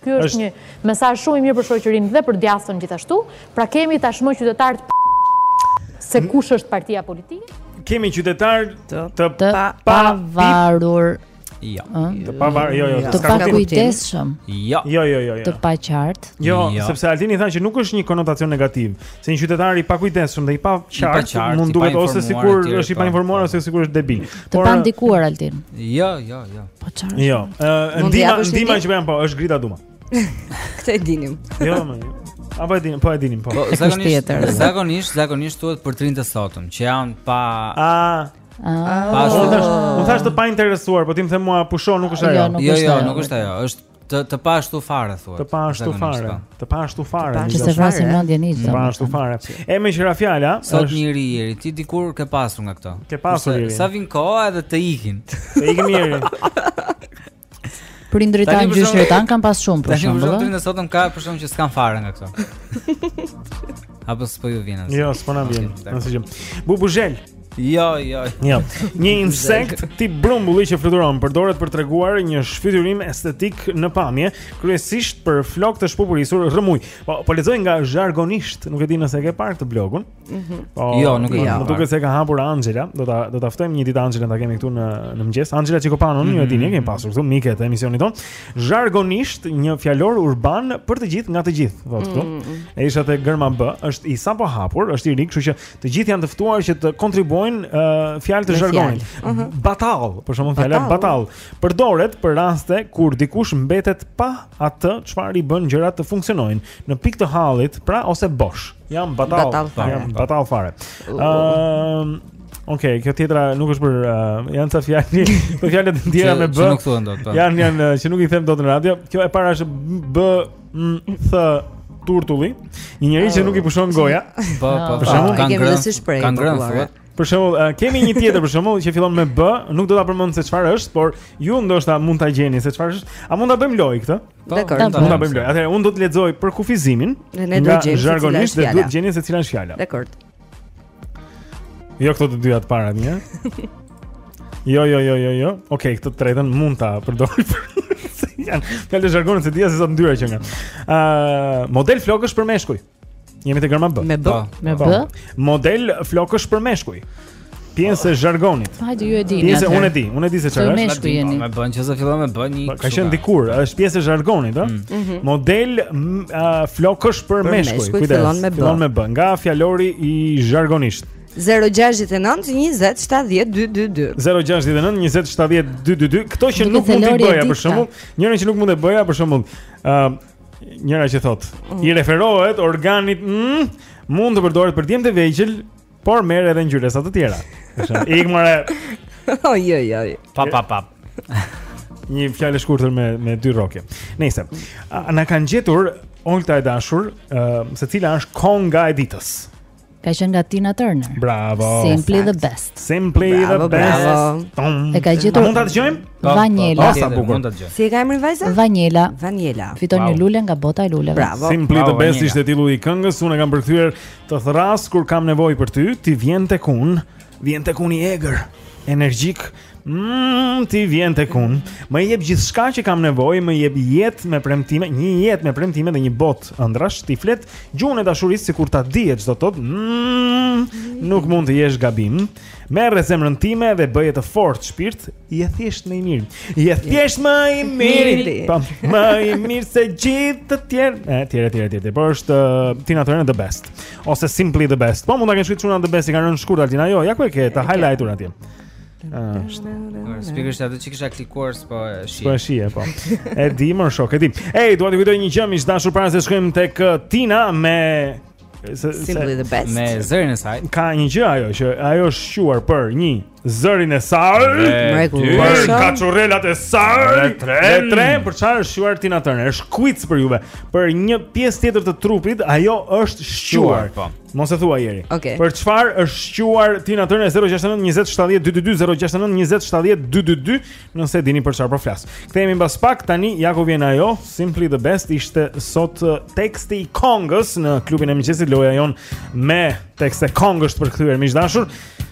Ky është një mesazh shumë i mirë për shoqërinë dhe për djathtën gjithashtu. Pra kemi tashmë qytetarë të se kush është partia politike? Kemi qytetarë të, të, të pa, pavarur. Jo. Të pavarur, jo, jo, jo. Të pakujdesshëm. Jo. jo. Jo, jo, jo, jo. Të paqartë. Jo, jo, sepse Altini tha që nuk është një konotacion negativ. Se një qytetar i pakujdesshëm dhe i paqartë, mund duket ose sikur është i painformuar ose sikur është debil. Të pandikuar Altin. Jo, jo, jo. Po çfarë? Jo. Ë ndihma, ndihma që bëjmë po, është Grida Duma. Këtë e dinim. Jo, më. Apo e dinim, po e dinim po. po zakonisht, zakonisht, zakonisht thuhet për të rinjtë e sotëm, që janë pa A Ah. Unë thashë, unë thashë të painteresuar, po ti më the mua pusho nuk është jo, ajo. Jo, jo, nuk është ajo. Është Të të pa ashtu fare thua. Të pa ashtu fare. Po. Të pa ashtu fare. Të pa ashtu fare. Të pa ashtu fare. E me që ra fjala, sot është... njëri i ri, ti dikur ke pasur nga këto. Ke pasur i ri. Sa vin koha edhe të ikin. Të ikin i ri. Prindërit tanë gjyshërit tanë kanë pas shumë për shembull. Tash prindërit sot ka për shembull që s'kan fare nga këto. Apo s'po ju vjen as. Jo, s'po na vjen. Nëse që. Bubuzhel. Jo, jo. Jo. Një insekt tip brumbulli që fluturon përdoret për të treguar një shfytyrim estetik në pamje, kryesisht për flokë të shpupurisur rrëmujë. Po po lexoj nga Zhargonisht, nuk e di nëse e ke parë këtë blogun. Mhm. Po, jo, nuk e di. Më duket se e ka hapur Anxhela, do ta do ta ftojmë një ditë Anxhelën ta kemi këtu në në mëngjes. Anxhela Çikopano, mm -hmm. ju e dini, mhm. kemi pasur këtu mike të emisionit tonë. Zhargonisht, një fjalor urban për të gjithë nga të gjithë, thotë këtu. Mm -hmm. E isha te gërma B, është i sapohapur, është i ri, kështu që Të gjithë janë të ftuar që të kontribuojnë uh, fjalë të zhargonit. Uh mhm. -huh. Batall, për shembull fjala batall, përdoret për raste kur dikush mbetet pa atë çfarë i bën gjërat të funksionojnë, në pikë të hallit, pra ose bosh. Jam batall, batall fare. Jam batall fare. Ëm, uh, Ok, kjo tjetra nuk është për uh, janë ca fjalë, për fjalët e tjera me b. Që nuk thuhen dot. Po. Janë janë që nuk i them dot në radio. Kjo e para është b Mm, th turtulli, një njeri që nuk i pushon goja. Po, po, po. Ka ngrënë si shpreh. Ka ngrënë. Për shembull, kemi një tjetër për shembull që fillon me B, nuk do ta përmend se çfarë është, por ju ndoshta mund ta gjeni se çfarë është. A mund ta bëjmë lojë këtë? Po, dakord. Mund ta bëjmë lojë. Atëherë unë do të lexoj përkufizimin. Ne do të gjejmë zhargonisht dhe duhet të gjeni se cila është fjala. Dakord. Jo këto të dyja të parat. Jo, jo, jo, jo, jo. Okej, okay, këtë tretën mund ta përdor. Janë fjalë zhargoni s'e di se sa të ndyra që nga. Ë, uh, model flokësh për meshkuj. Jemi te gërma B. Me B, po, me po. B. Model flokësh për meshkuj. Pjesë e zhargonit. Hajde ju e dini. Pjesë unë e di, unë e di se çfarë është. Meshkuj jeni. Me B-në që fillon me B-në. Ka qenë dikur, është pjesë e zhargonit, ëh. Mm. Mhm. Model flokësh për meshkuj. Kujdes. Fillon me B-në. Fillon me B-në. Nga fjalori i zhargonisht. 069 20 70 222 069 20 70 222 Këto që nuk mund të bëja për shembull Njërën që nuk mund të bëja për shembull Njëra që thotë mm. I referohet organit mm, Mund të përdoret për djemtë e vegjël Por merr edhe ngjyresa të tjera. Ik more. Oj oj oj. Pa pa pa. Një fjalë e shkurtër me me dy rrokje. Nëse na kanë gjetur Olta e dashur, uh, se cila është kënga e ditës. Ka qenë nga Tina Turner. Bravo. Simply the best. Simply bravo, the best. Bravo. E ka gjetur. A mund ta dëgjojmë? Po, po, Vanjela. Po, sa bukur. Mund ta dëgjojmë. Si e ka emrin vajza? Vanjela. Vanjela. Fiton wow. një lule nga bota e luleve. Bravo. Simply wow, the best ishte titulli i këngës. Unë kam përkthyer Të thërras kur kam nevojë për ty, ti vjen tek unë, vjen tek unë i egër, energjik. Mmm, ti vjen tek unë. Më jep gjithçka që kam nevojë, më jep jetë me premtime, një jetë me premtime dhe një botë ëndrrash, ti flet gjuhën e dashurisë sikur ta dije ç'do të thotë. Mmm, nuk mund të jesh gabim. Merre zemrën time dhe bëje të fortë shpirt, Je thjesht më i miri. Je thjesht më i miri. Po, më i mirë se gjithë të tjerët. E tjerë, e tjerë, e tjerë. Por është uh, Tina Turner the best ose simply the best. Po mund ta kenë shkruar çunat the best, i kanë rënë shkurt Altin. Jo, ja ku e ke të highlightur atje. Është. Spikësh ato që kisha klikuar s'po e sheh. Po e shoh, po. E di më shok, e di. Ej, dua të kujtoj një gjë, miq të dashur, para se të shkojmë tek uh, Tina me Simply the best. Me zërin e saj. Ka një gjë ajo që ajo është shquar për një Zërin e saj. Të mrekullueshëm. Për kaçurrelat e saj. Dhe tre, për çfarë është shquar Tina Turner? Është quiz për juve. Për një pjesë tjetër të trupit, ajo është shquar. Po. Mos e thuaj njeri. Okay. Për çfarë është shquar Tina Turner 069 20 70 222 069 20 70 222, nëse dini për çfarë po flas. Kthehemi mbas pak tani ja ku vjen ajo, Simply the Best ishte sot uh, teksti i këngës në klubin e mëngjesit loja jonë me tekste këngësh të përkthyera miq të dashur.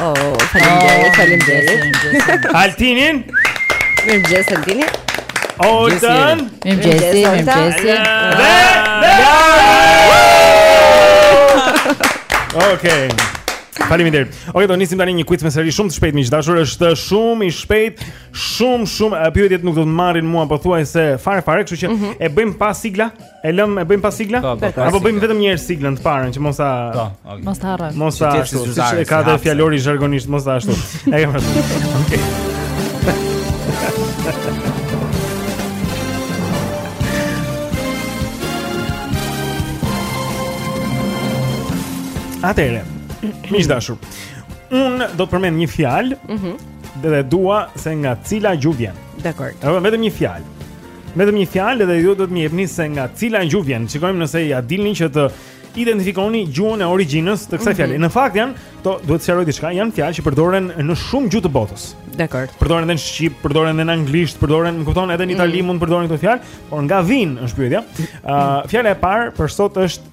Oh, faleminderit, oh, faleminderit. Altinin? Mirëmëngjes Altini. Oltën. Mirëmëngjes, mirëmëngjes. Okej. Faleminderit. Okej, do të nisim tani një quiz me seri shumë të shpejtë miq të dashur, është shumë i shpejtë, shumë shumë pyetjet nuk do të marrin kohë pothuajse fare fare, kështu që mm -hmm. e bëjmë pa sigla. E lëm, e bëjmë pa sigla? Po, po, Apo bëjmë vetëm një herë siglën të parën që mos ta po, mos ta harrojmë. Mos ta ashtu, siç e ka dhe fjalori zhargonisht, mos ta ashtu. E kemi thënë. Okej. Atëre. Miq të dashur. Unë do të përmend një fjalë. Mhm. Dhe dua se nga cila gjuhë vjen. Dakord. Vetëm një fjalë. Vetëm një fjalë dhe ju do të më jepni se nga cila gjuhë vjen. Shikojmë nëse ia dilni që të identifikoni gjuhën e origjinës të kësaj mhm. fjale. Mm -hmm. Në fakt janë, duhet të sqaroj diçka, janë fjalë që përdoren në shumë gjuhë të botës. Dakord. Përdoren edhe në shqip, përdoren edhe në anglisht, përdoren, më kupton, edhe në Itali mm -hmm. mund të përdoren këto fjalë, por nga vijnë është pyetja. Ëh, uh, fjala e parë për sot është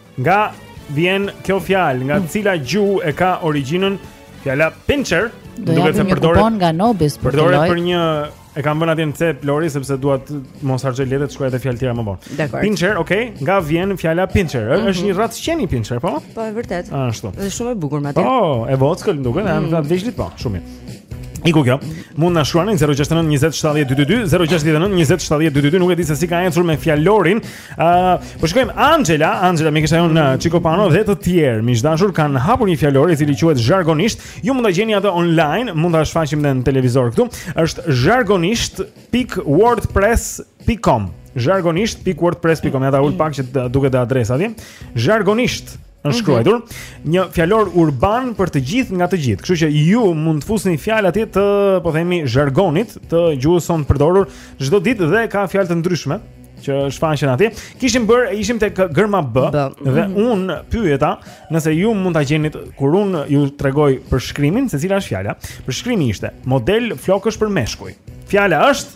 Nga vjen kjo fjalë, nga hmm. cila gjuhë e ka origjinën fjala pincher? Do të japim një kupon nga Nobis për, për një e kam vënë atje në cep Lori sepse dua të mos harxoj letër të shkruaj edhe fjalë të tjera më vonë. Pincher, okay, nga vjen fjala pincher? Mm -hmm. Është një racë qeni pincher, po? Po, e vërtetë. Ashtu. Është shumë e bukur madje. Po, e vockël më duket, mm -hmm. e zgjuar po, shumë mirë. Iku kjo, mund na shkruani 069 20 70 222, 069 20 70 222, nuk e di se si ka ecur me fjalorin, Ëh, uh, po shikojmë Anxhela, Anxhela mikesha jonë Çikopano dhe të tjerë. Miq të dashur kanë hapur një fjalor i cili quhet Zhargonisht. Ju mund ta gjeni atë online, mund ta shfaqim dhe në televizor këtu. Është zhargonisht.wordpress.com. Zhargonisht.wordpress.com. Ja ta ul pak që duket dhe adresa atje. Zhargonisht. Është mhm. shkruajtur një fjalor urban për të gjithë nga të gjithë. Kështu që ju mund të fusni fjalë atje të, po themi, zhargonit të gjuhës sonë të përdorur çdo ditë dhe ka fjalë të ndryshme që shfaqen atje. Kishim bërë, ishim tek gërma B dhe mhm. unë pyeta nëse ju mund ta gjeni kur unë ju tregoj përshkrimin se cila është fjala. Përshkrimi ishte model flokësh për meshkuj. Fjala është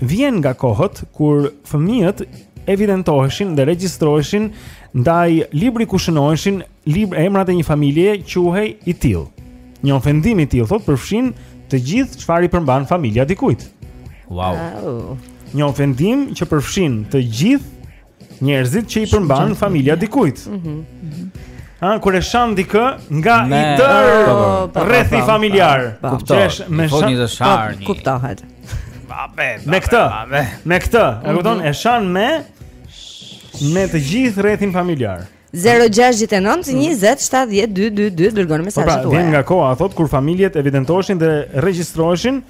vjen nga kohët kur familjet evidentoheshin dhe regjistroheshin ndaj libri ku shënoheshin libr emrat e një familjeje quhej i tillë. Një ofendim i tillë thotë përfshin të gjithë çfarë i përmban familja e dikujt. Wow. wow. Një ofendim që përfshin të gjithë Njerëzit që i përmban familja e dikujt. Mhm. Mm Ha, kur e shan dikë nga me, i tërë oh, po, po, po, rrethi familjar. Kuptosh, me shan një shan. Kuptohet. Babe, me këtë. Me këtë. E kupton? Mhm. E shan me me të gjithë rrethin familjar. Zero gjashtë e nëntë mm. njëzet shtatë dhjetë dy dy dy dërgoni mesazhet tuaja. Po pra, vjen nga koha thotë kur familjet evidentoheshin dhe regjistroheshin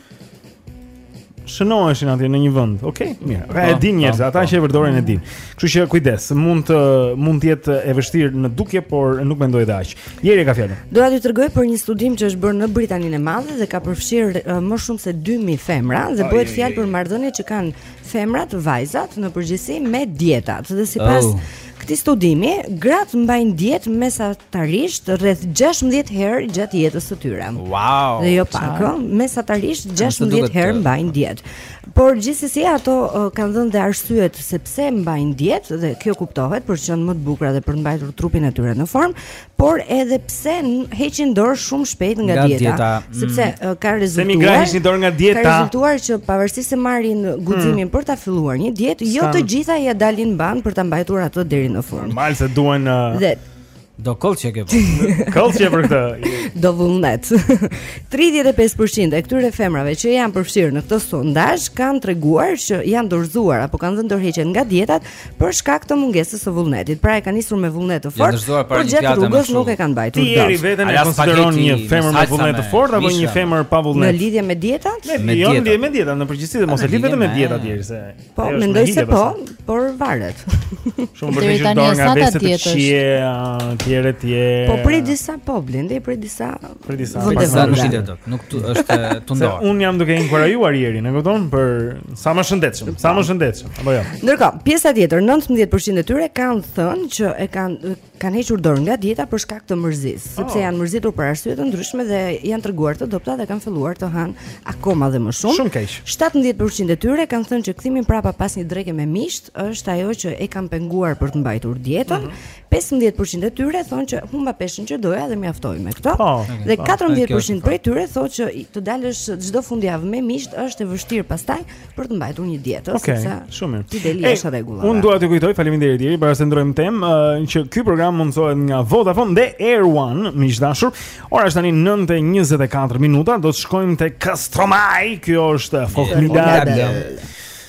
shënoheshin atje në një vend. Okej, okay, mirë. Po, e dinë njerëzit, po, ata po. që e përdorin e dinë. Kështu që kujdes, mund të mund të jetë e vështirë në dukje, por nuk mendoj dhe aq. Jeri ka fjalën. Dua t'ju tregoj për një studim që është bërë në Britaninë e Madhe dhe ka përfshirë më shumë se 2000 femra dhe bëhet fjalë për marrëdhëniet që kanë femrat, vajzat në përgjithësi me dietat. Dhe sipas oh. këtij studimi, gratë mbajnë dietë mesatarisht rreth 16 herë gjatë jetës së tyre. Wow. Dhe jo pak, ëh, mesatarisht 16 herë mbajnë dietë. Por gjithsesi ato uh, kanë dhënë dhe arsyet se pse mbajnë dietë dhe kjo kuptohet për të qenë më të bukura dhe për të mbajtur trupin e tyre në formë, por edhe pse heqin dorë shumë shpejt nga, nga dieta, dieta. Mm. sepse mm. ka rezultuar se dorë nga dieta. Ka rezultuar që pavarësisht se marrin mm. guximin mm. për ta filluar një dietë, jo të gjitha ja dalin mbanë për ta mbajtur atë deri në fund. Normal se duan uh... dhe do kolçi që ke po. kolçi për këtë. do vullnet. 35% e këtyre femrave që janë përfshirë në këtë sondazh kanë treguar që janë dorëzuar apo kanë dhënë dorëheqjen nga dietat për shkak të mungesës së vullnetit. Pra e kanë nisur me vullnet të fortë, por gjatë rrugës nuk e kanë mbajtur dot. Ti Jeri veten e konsideron një femër me vullnet të fortë apo një femër pa vullnet? Në lidhje me dietat? Me dietat. Jo, lidhje me dietat, në përgjithësi dhe mos e lidh vetëm me dietat Jeri se. Po, mendoj se po, por varet. Shumë për të hequr dorë nga vështirësia e të tjera të tjera. Po prej disa po, Blendi, prej disa Prej disa nuk i lë dot, nuk tu, është tundor. Se un jam duke inkurajuar Jerin, e kupton, për sa më shëndetshëm, sa më shëndetshëm, apo jo. Ndërkohë, pjesa tjetër, 19% e tyre kanë thënë që kanë hequr dorë nga dieta për shkak të mërzisë, oh. sepse janë mërzitur për arsye të ndryshme dhe janë treguar të dobta dhe kanë filluar të hanë akoma dhe më shumë. Shumë keq. 17% e tyre kanë thënë që kthimi prapa pas një dreke me miqtë është ajo që e kanë penguar për të mbajtur dietën. Mm -hmm. 15% e tyre thonë që humba peshën që doja dhe mjaftoi me këto. Po, dhe 14% po. prej tyre thonë që të dalësh çdo fundjavë me miqt është e vështirë pastaj për të mbajtur një dietë, okay, sepse shumë mirë. Ti deli është rregullore. Unë dua të kujtoj, faleminderit Jeri, para se të ndrojmë temë, uh, që ky program mundsohet nga Vodafone dhe Air One, miq të dashur. Ora është tani 9:24 minuta, do të shkojmë te Stromae, kjo është Formidable. Yeah,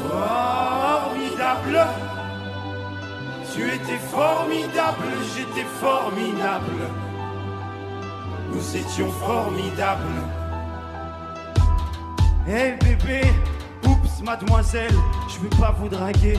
Formidable. Tu étais formidable, j'étais formidable nous étions formidables. Hey eh, bébé, oups mademoiselle, je veux pas vous draguer,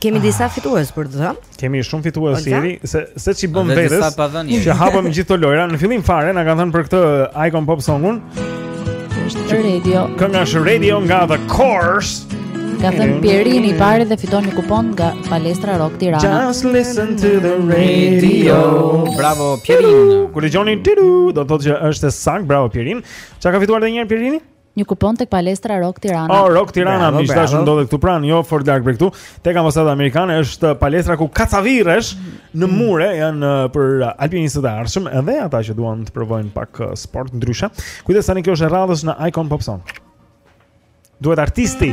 Kemi ah. disa fitues për të thënë. Kemi shumë fitues Jeri, se se ç'i bëmë vetes. Që hapëm gjithë këto lojra. Në fillim fare na kanë thënë për këtë Icon Pop Songun. Është radio. Kënga është radio nga The Corrs. Ka thënë Pierini i pari dhe fiton një kupon nga Palestra Rock Tirana. Just listen to the radio. Bravo Pierin. Kur dëgjoni tiru, do të thotë që është e saktë. Bravo Pierin. Çka ka fituar edhe një herë Pierini? Një kupon tek palestra Rock Tirana. Oh, Rock Tirana, miq të dashur ndodhet këtu pranë, jo fort larg prej këtu. Tek ambasada amerikane është palestra ku kacavirresh në mm. mure janë uh, për uh, alpinistët e ardhshëm, edhe ata që duan të provojnë pak uh, sport ndryshe. Kujdes tani kjo është e radhës në Icon Pop Song. Duhet artisti.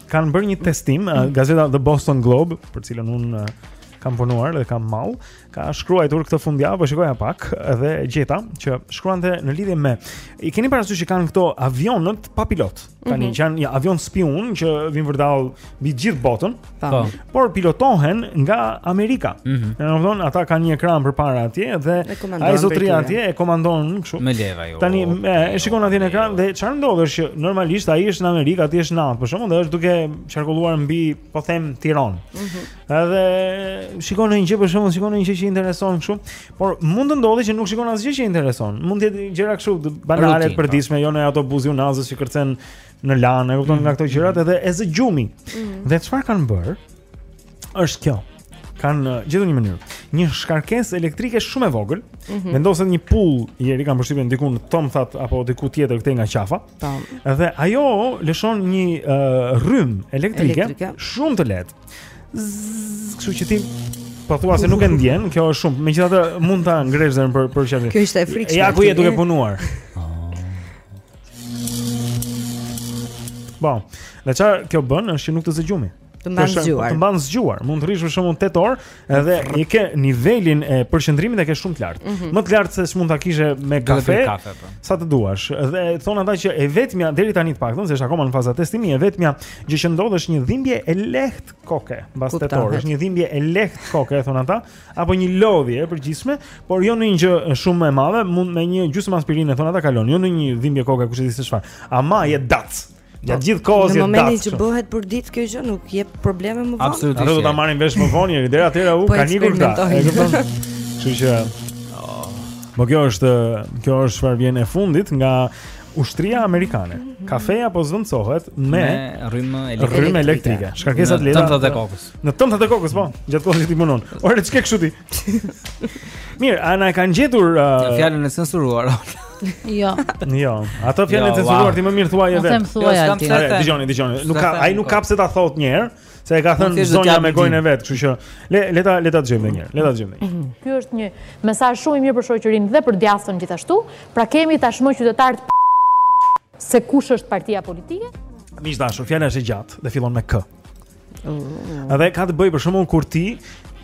kanë bërë një testim, uh, gazeta The Boston Globe, për cilën unë uh, kam punuar dhe kam mall, ka shkruajtur këtë fundjavë, po shikoja pak dhe gjeta që shkruante në lidhje me i keni parasysh që kanë këto avionët pa pilot. Tani mm -hmm. janë avionë spiunë që vijnë vërdallë mbi gjithë botën. Po. por pilotohen nga Amerika. Ëh, mm -hmm. thonë ata kanë një ekran përpara atje dhe ai zotëri atje e komandon kështu. Me leva ajo. Tani e shikon atje në ekran dhe çfarë ndodh është që normalisht ai është në Amerikë, atje është natë, për shembull, dhe është duke qarkulluar mbi, po them, Tiranë. Ëh. Mm -hmm. Edhe shikon një gjë për shembull, shikon një gjë që i intereson kështu, por mund të ndodhë që nuk shikon asgjë që i intereson. Mund të jetë gjëra kështu banale të përditshme, po. jo një autobus i unazës që kërcen në Lanë, e kupton nga këto gjërat edhe e zë gjumi. Mm. Dhe çfarë kanë bërë? Është kjo. Kanë uh, gjetur një mënyrë. Një shkarkesë elektrike shumë e vogël. Mm -hmm. Vendoset një pullë, e kam përshtypjen diku në tëmthat apo diku tjetër këtej nga qafa. Tam. Dhe ajo lëshon një uh, rrymë elektrike, elektrike, shumë të lehtë. Kështu që ti pothuajse nuk e ndjen, kjo është shumë. Megjithatë mund ta ngresh zërin për për çfarë. Kjo ishte e frikshme. Ja ku je duke punuar. Po. Dhe çfarë kjo bën është që nuk të zë gjumi. Të mban zgjuar. Të mban zgjuar. Mund të rrish për shembull 8 orë, edhe i ke nivelin e përqendrimit e ke shumë të lartë. Mm -hmm. Më të lartë se ç'mund ta kishe me kafe. kafe po. Sa të duash. Dhe thonë ata që e vetmja deri tani të paktën, se është akoma në faza testimi, e vetmja gjë që ndodh është një dhimbje e lehtë koke mbas 8 orë. Është një dhimbje e lehtë koke, thonë ata, apo një lodhje e përgjithshme, por jo ndonjë gjë shumë e madhe, mund me një gjysmë aspirinë thonë ata kalon, jo ndonjë dhimbje koke kush e di se çfarë. Ama je dac. Ja po, gjithë kohës je dac. Në momentin që bëhet për ditë kjo gjë nuk jep probleme më vonë. Absolutisht. Ata do ta marrin vesh më vonë, deri atëherë u po kanë ikur këta. E kupton? Kështu që Po kjo është kjo është çfarë vjen e fundit nga ushtria amerikane. Mhm. Kafeja po zëvendësohet me rrymë elektrike. Rrymë elektrike. Shkarkesa të lehta. Në tëmthat e kokës. Në tëmthat e kokës, po, gjatë kohës që ti punon. Ore, ç'ke kështu ti? Mirë, a na e kanë gjetur uh... fjalën e censuruar? jo. Jo, atë fjalën e jo, censuruar ti më mirë thuaje vetë. Them thuaj jo, atë. Dëgjoni, dëgjoni. Nuk ka, ai nuk ka pse ta thotë një herë, se e ka thënë zonja me gojën e vet, kështu që le le ta le ta dëgjojmë një herë. Le ta dëgjojmë. Mhm. Ky është një mesazh shumë i mirë për shoqërinë dhe për të djathtën gjithashtu. Pra kemi tashmë qytetarë se kush është partia politike? Miq të dashur, fjala është e gjatë dhe fillon me k. Edhe ka të bëjë për shembull kur ti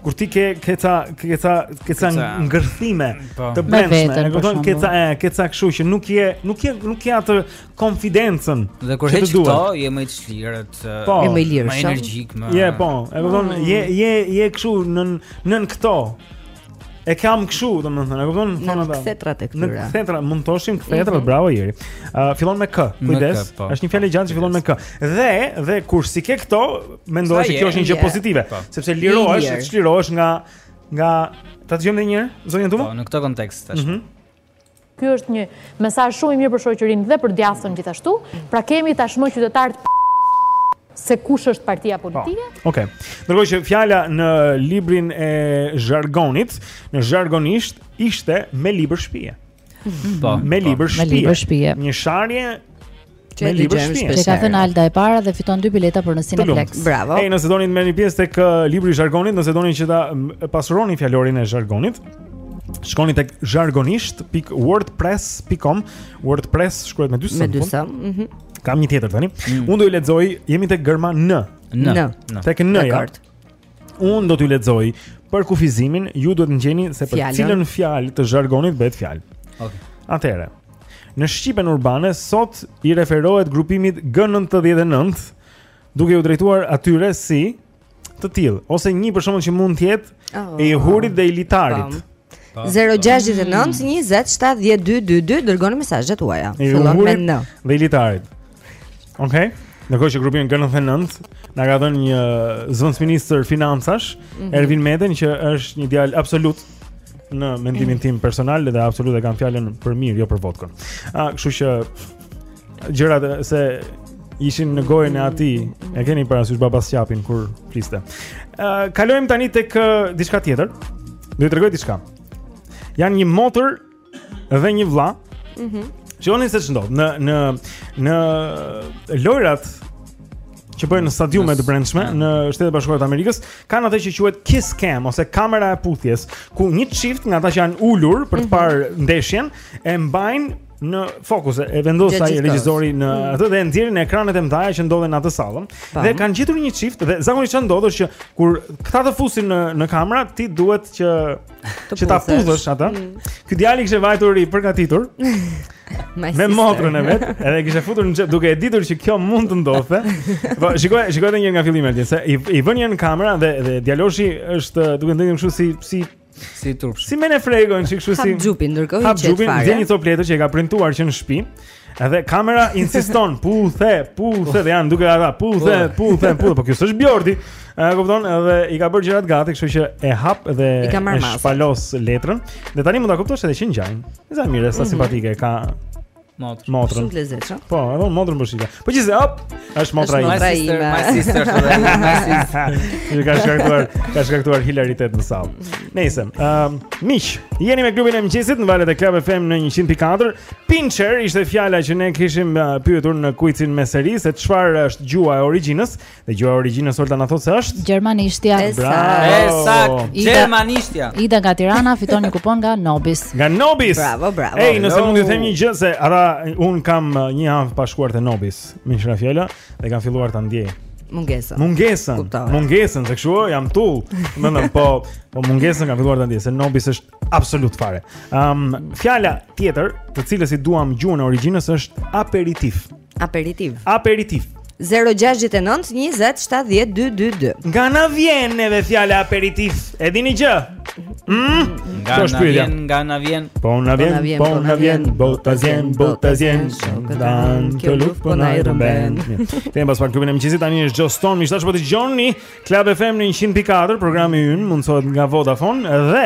kur ti ke ke ca ke ca ke ca ngërthime po. të brendshme, e kupton ke ca e ke ca kështu që nuk je nuk je nuk ke atë konfidencën. Dhe kur heq këto, je më i çliret, po. je më i lirshëm, më energjik, më. Je po, e kupton, mm. je je je kështu nën nën këto. E kam kështu, domethënë, e kupton? Në Thonë ata. kthetra të këtyre. Në kthetrat, mund të thoshim kthetrat, Mhm. bravo Jeri. Ë fillon me k. Me Kujdes. K, po. Është një fjalë e gjatë që fillon me k. Dhe dhe kur si ke këto, mendohet që kjo është një gjë pozitive, Po. sepse lirohesh, çlirohesh nga nga ta dëgjojmë edhe një herë, zonja Tuma? Po, në këtë kontekst tash. Mhm. Ky është një mesazh shumë i mirë për shoqërinë dhe për djathtën gjithashtu. Pra kemi tashmë qytetarë të se kush është partia po, politike. Okej. Okay. Ndërkohë që fjala në librin e zhargonit, në zhargonisht ishte me libër shtëpie. Po. Me libër shtëpie. Një sharje Me libër shpie. Që ka thënë Alda e para dhe fiton dy bileta për në Cineplex. Bravo. Ej, nëse doni të merrni pjesë tek uh, libri i zhargonit, nëse doni që ta pasuroni fjalorin e zhargonit, shkoni tek zhargonisht.wordpress.com, WordPress shkruhet me dy së. Me dy së. Mhm. Kam një tjetër tani. Mm. Unë do ju lexoj, jemi tek gërma N. N. Tek N. Dakor. Unë do t'ju lexoj përkufizimin, ju duhet të gjeni se për Fjalën. cilën fjalë të zhargonit bëhet fjalë. Okej. Atëherë, në shqipen urbane sot i referohet grupimit G99, duke u drejtuar atyre si të tillë, ose një person që mund të jetë Oh. e i hurit dhe i litarit. Pam. 0-6-9-20-72-22 Dërgoni mesazhet tuaja Fillon me N Dhe i litarit Ok Ndërkohë që grupimi G99 na ka dhënë një zëvendësministër financash mm -hmm. Ervin Meten që është një djalë absolut Në mendimin tim personal Dhe absolut e kam fjalën për mirë Jo për votkën A, kështu që gjërat se ishin në gojën e atij e keni parasysh baba cjapin kur fliste. Uh, kalojmë tani tek uh, diçka tjetër. Do të tregoj diçka. Janë një motër dhe një vlla. Mhm. Mm Shikoni se ç'ndodh në në në lojrat që bëhen në stadiume të brendshme në Shtetet e Bashkuara të Amerikës, kanë atë që quhet kiss cam ose kamera e puthjes, ku një çift nga ata që janë ulur për të mhm. parë ndeshjen e mbajnë në fokus e vendos ai regjizori në mm. atë dhe nxjerrin në ekranet e mëdha që ndodhen në atë sallën dhe kanë gjetur një çift dhe zakonisht ç'ka ndodhur që kur këta të fusin në në kamera ti duhet që të që ta puthësh atë. Mm. Ky djali kishte vajtur i përgatitur. me motrën e vet, edhe kishte futur në xhep duke e ditur që kjo mund të ndodhte. Po shikoj, shikoj edhe njëherë nga fillimi atje se i, i vënë në kamera dhe dhe djaloshi është duke ndënjë kështu si si Si turp. Si më ne fregojn çik kështu si. Hap xhupin ndërkohë që. Hap xhupin, nxjerr një copë letër që e ka printuar që në shtëpi. Edhe kamera insiston, puthe, puthe, dhe janë duke ata, puthe, puthe, puthe, po kjo s'është Bjordi. E kupton? Edhe i ka bërë gjërat gati, kështu që e hap dhe e shpalos letrën. Dhe tani mund ta kuptosh edhe që ngjajnë. Sa mirë, sa mhm. simpatike ka Motrën. Motrën. Shumë të lezetshëm. Po, edhe unë motrën po shika. Po gjithsej, hop. Është motra ime. Është sister, my sister. My sister. Ju ka shkaktuar, ka shkaktuar hilaritet në sallë. Nëse, ehm, um, miq, jeni me klubin e mëngjesit në valët e Club FM në 100.4. Pincher ishte fjala që ne kishim uh, pyetur në kuicin me seri se çfarë është gjuha e origjinës Dhe gjuha e origjinës Orta na thotë se është Gjermanishtja. Bravo. E saktë, Ida- Gjermanishtja. Ida nga Tirana fiton një kupon nga Nobis. Nga Nobis. Bravo, bravo. Ej, nëse Hello. mund t'ju them një gjë se ama unë kam uh, një javë pa shkuar te Nobis, më shkon fjala dhe kam filluar ta ndjej. Mungesa. Mungesën, Kuptohet. mungesën, se kështu ë, jam tull. Domethënë po po mungesën kam filluar ta ndjej, se Nobis është absolut fare. Ëm fjala tjetër, të cilës i duam gjuhën e origjinës është aperitif. Aperitiv. Aperitiv. 069 20 70 222. Nga na vjen edhe fjala aperitiv? E dini gjë? Mm? Nga na vjen, nga na vjen. Po na vjen, po, po, po na vjen, bota zjen, bota zjen. Shën Dan, kjo luftë po na i rëmben. Kthehemi pas pak klubin e mëngjesit tani është Joss Stone, miq tash po dëgjoni Club FM në 100.4, programi ynë mundësohet nga Vodafone dhe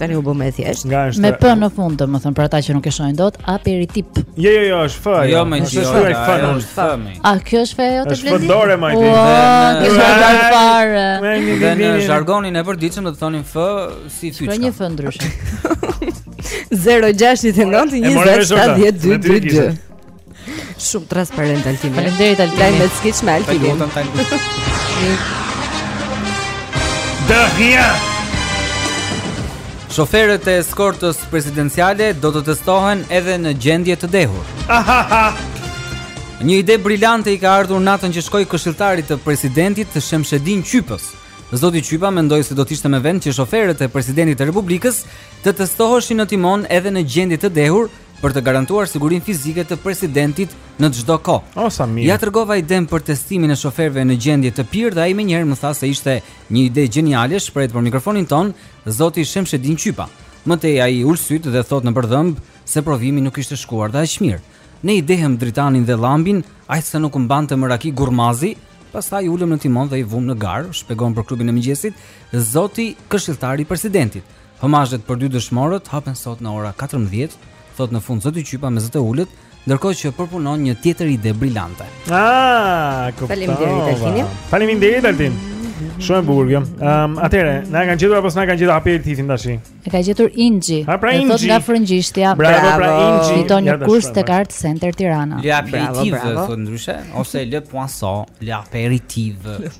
Tani u bë më thjesht. Me p në fund, domethënë për ata që nuk e shohin dot, aperitip. Jo, jo, jo, është f. Jo, më është jo, jo, f. Jo, është f. A kjo është f-ja e Blendit? Është fëndore më i Kjo është dalë fare. Dhe në jargonin e përditshëm do të thonin f si fyçka. Për një f ndryshe. 069 20 70 222. Shumë transparent Altini. Faleminderit Altini. Lajme skiç me Altinin. Dehja. Shoferët e eskortës presidenciale do të testohen edhe në gjendje të dehur. Një ide brilante i ka ardhur natën që shkoi këshilltarit të presidentit Shemshedin Qypës. Zoti Qypa mendoi se do të ishte me vend që shoferët e presidentit të Republikës të testoheshin në timon edhe në gjendje të dehur, për të garantuar sigurinë fizike të presidentit në çdo kohë. O sa mirë. Ja tregova idenë për testimin e shoferëve në gjendje të pirë dhe ai menjëherë më tha se ishte një ide gjeniale, shprehet për mikrofonin tonë zoti Shemshedin Qypa. Më tej ai ul sytë dhe thotë nëpër dhëmbë se provimi nuk ishte shkuar dhe aq mirë. Ne i dehëm Dritanin dhe Llambin, aq sa nuk mbante më raki gurmazi, pastaj i ulëm në timon dhe i vumë në garë, shpjegon për klubin e mëngjesit zoti këshilltari i presidentit. Homazhet për dy dëshmorët hapen sot në ora 14, thotë në fund zoti Qypa me zë të ulët, ndërkohë që përpunon një tjetër ide brilante. Ah, kuptova. Faleminderit Altin. Faleminderit Altin. Shumë e bukur kjo. Ëm, ehm, um, atëherë, na e kanë gjetur apo s'na e kanë gjetur aperitifin tash? E ka gjetur Inxhi. Hë pra Inxhi. Thotë nga frëngjishtja. Bravo, pra Inxhi. Fiton një kurs tek Art Center Tirana. Le aperitiv, thotë ndryshe, ose le poisson, le aperitiv.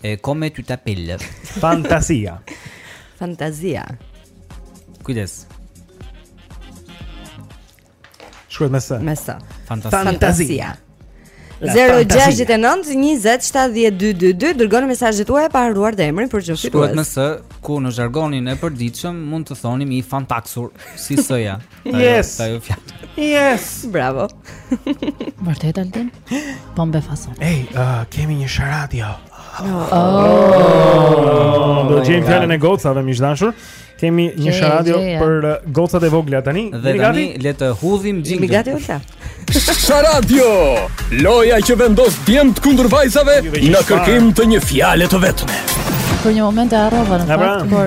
E come tu t'appelle? Fantasia. Fantasia. Kujdes. Shkruhet me së. Me së. Fantasia. Fantasia. 0-6-9-27-12-2 Dërgoni mesazhet tuaja pa harruar dhe emrin për që fitues Shkruhet me së, ku në zhargonin e përditshëm mund të thonim i fantaksur si sëja Yes. Yes. Bravo. Vërtet Altin? Po mbe fason. Ej, uh, kemi një Sharadio. Oh. oh. Do gjejmë fjalën e gocave miq të dashur. Kemi një sharadë për uh, gocat e vogla tani. Dhe tani le të hedhim jingle. Jemi gati Olta. Sharadio! Loja që vendos djemtë kundër vajzave në kërkim të një fjale të vetme. Për një moment e harrova në pra. fakt, por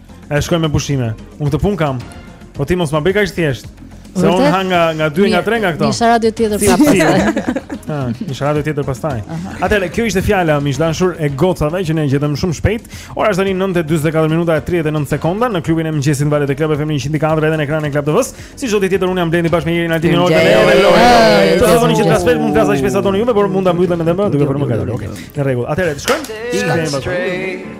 E shkojmë me pushime. Unë këtë punë kam. Po ti mos ma bëj kaq thjesht. Se unë ha nga nga 2 nga 3 nga këto. Sharadio tjetër pa pastaj. Një Sharadio tjetër pastaj. Atëherë kjo ishte fjala miq të dashur e gocave që ne gjetëm shumë shpejt. Ora është tani 9:44 minuta e 39 sekonda në klubin e mëngjesit në valët e Club FM 104 edhe në ekranin e Club TV-s. Si çdo ditë tjetër unë jam Blendi bashkë me Jerin Altin Olta. Të dëgjoni që transfer mund të vazhdojë shpesa tonë juve, por mund ta mbyllem edhe më duke për më kaluar. Okej. Në rregull. Atëherë shkojmë. Shkojmë.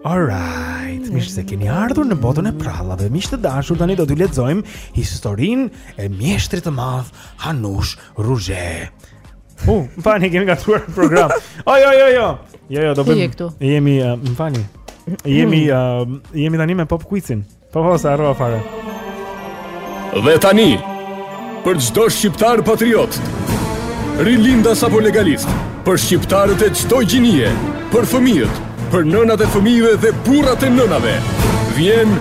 Alright, mirë se keni ardhur në botën e prallave. Miq të dashur, tani do t'ju lexojmë historinë e mjeshtrit të madh Hanush Ruzhe. U, uh, më falni, kemi ngatërruar program. Jo, jo, jo, jo. Jo, jo, do bëjmë. Jemi, uh, më falni. Jemi, uh, jemi tani me pop quizin. Po po, se harrova fare. Dhe tani, për çdo shqiptar patriot, rilindas apo legalist, për shqiptarët e çdo gjinie, për fëmijët, për nënat e fëmijëve dhe burrat e nënave, vjen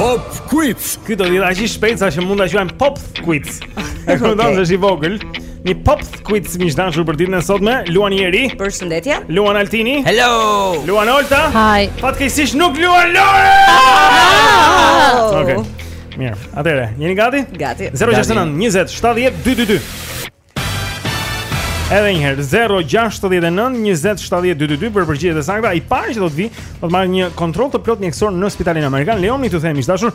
Pop Quiz. Ky do të jetë aq i shpejtë sa që mund ta quajmë Pop Quiz. E kupton se është i vogël. Një pop quiz miq të dashur për ditën e sotme. Luan Jeri. Përshëndetje. Luan Altini. Hello. Luan Olta. Hi. Fatkeqësisht nuk luan Lore. Ah! Okej. Okay. Mirë. Atëre, jeni gati? Gati. 069 20 70 222. Edhe një herë 069 20 70 222 për përgjigjet e sakta. I pari që do të vijë, do të marrë një kontroll të plotë mjekësor në Spitalin Amerikan. Lejoni t'ju themi, të dashur,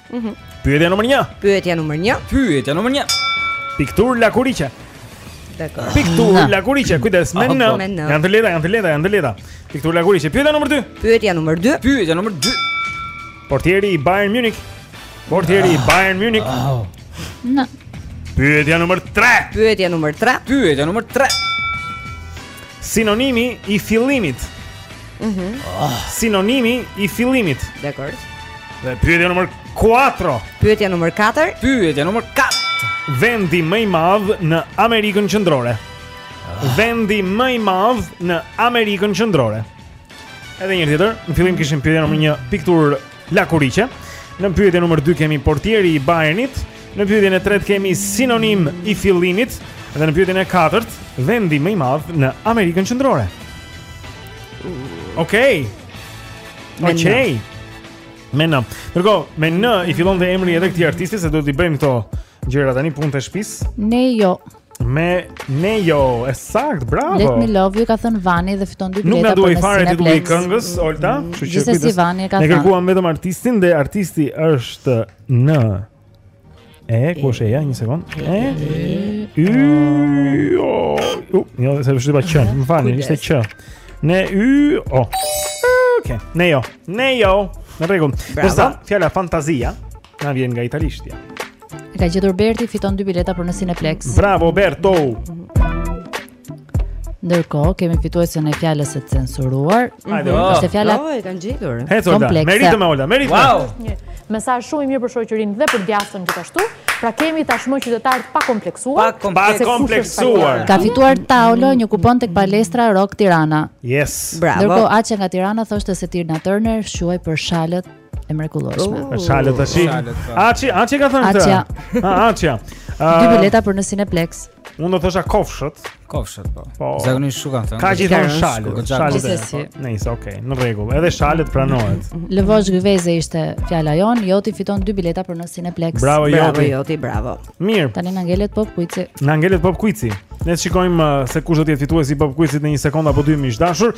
Mhm. Pyetja numër 1. Pyetja numër 1. Pyetja numër 1. Pikturë lakuriqe. Dakord. Pikturë lakuriqe. Kujdes me në. Janë të lehta, janë të lehta, janë të lehta. Pikturë lakuriqe. Pyetja numër 2. Pyetja numër 2. Pyetja numër 2. Portieri i Bayern Munich. Portieri i ah. Bayern Munich. Në. Pyetja numër 3. Pyetja numër 3. Pyetja numër 3. Sinonimi i fillimit. Mhm. Mm Sinonimi i fillimit. Dekord. Dhe pyetja numër 4. Pyetja numër 4. Pyetja numër 4. Vendi më i madh në Amerikën Qendrore. Ah. Vendi më i madh në Amerikën Qendrore. Edhe një tjetër, në fillim kishim pyetjen numër 1, piktur Lakuriqe. Në pyetjen numër 2 kemi portieri i Bayernit, në pyetjen e tretë kemi sinonim i fillimit dhe në pyetjen e katërt vendi më i madh në Amerikën Qendrore. Okej. Okay. Okej. Me në. Ndërkohë, me në i fillonte emri edhe këtij artisti se do t'i bëjmë këto gjëra tani punët e shpisë? Ne jo. Me ne jo, e saktë, bravo. Let me love you ka thënë Vani dhe fiton dy bileta. Nuk na duhej fare titulli i këngës, Olta, kështu që kujdes. Se Vani ka thënë. Ne kërkuam vetëm artistin dhe artisti është në E, ku është ja, një sekond. E. Y. U, jo, se është pa ç. Më falni, ishte ç. Ne y. O. Okej. Ne jo. Ne jo. Në rregull. Përsa fjala fantazia Na vjen nga italishtja. E ka gjetur Berti, fiton dy bileta për në Cineplex. Bravo Berto. Ndërkohë kemi fituesen e fjalës së censuruar. Hajde, mhm. është fjala. Po, e kanë gjetur. Komplekse. Meritë me Ola, meritë. Wow. Një mesazh shumë i mirë për shoqërinë dhe për djathtën gjithashtu. Pra kemi tashmë qytetarë të pakompleksuar. Pakompleksuar. Ka fituar Taulo një kupon tek palestra Rock Tirana. Yes. Bravo. Ndërkohë Açe nga Tirana thoshte se Tina Turner shquhej për shalët e mrekullueshme. Oh, Shalët tash. Açi, Açi ka thënë këtë. Açi. Açi. Dy bileta për në Cineplex. Unë do thosha kofshët. Kofshët po. po. Zakonisht shumë kanë thënë. Ka që thonë shalë, shalë. Nice, okay, në rregull. Edhe shalët pranohet. Lëvosh gëveze ishte fjala jonë, Joti fiton dy bileta për në Cineplex. Bravo Joti. Bravo Joti, bravo. Mirë. Tani na ngelet pop kuici. Na ngelet pop kuici. Ne shikojmë uh, se kush do të jetë fituesi i pop kuicit në një sekondë apo dy miq të dashur.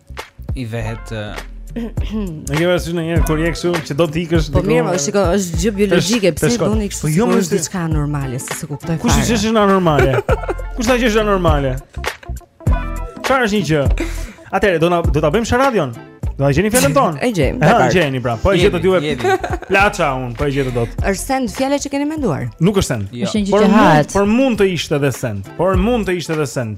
i vehet Në kemi rësishë në njërë kur je kështu që do të ikësh Po mirë, po shiko, është gjë biologjike, pse do të ikësh po është diçka normale, se s'e kuptoj fare Kush tha që është anormale? Kush tha që është anormale? Çfarë është një gjë? Atëherë, do ta bëjmë sharadën? Do ta gjeni fjalën tonë. E gjejmë. E gjeni pra. Po e gjetët do të jetë. Plaça unë, po e gjetët dot. Është send fjala që keni menduar. Nuk është send. Jo. Është një gjë që hahet. Por mund të ishte edhe send. Por mund të ishte edhe send.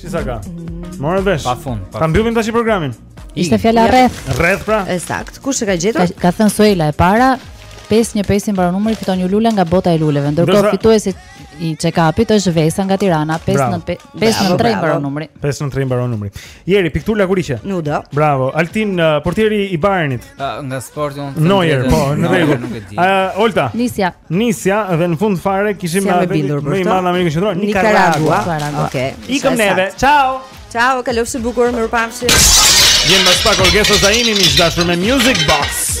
Si sa ka? More vesh. Pa fund. Ta mbyllim tash programin. Ishte fjala rreth. Rreth pra. E saktë. Kush e ka gjetur? Ka, ka thënë Suela e para. 515 i mbaron numri fiton një lule nga bota e luleve. Ndërkohë fituesi i check-upit është Vesa nga Tirana, 593 mbaron numri. 593 mbaron numri. Jeri, pikturë lakuriqe. Nuk do. Bravo. Altin, uh, portieri i Bayernit. Uh, nga sporti unë. Neuer, po, në rregull. Uh, Olta. Nisja. Nisja dhe në fund fare kishim me bindur për këtë. Më i shëndroj. Nicaragua. Nicaragua. Okej. Okay. Ikëm neve. Ciao. Ciao, kalofshi bukur, mirupafshim. Jemi pas pak orgesa Zaini, miq të dashur me Music Box.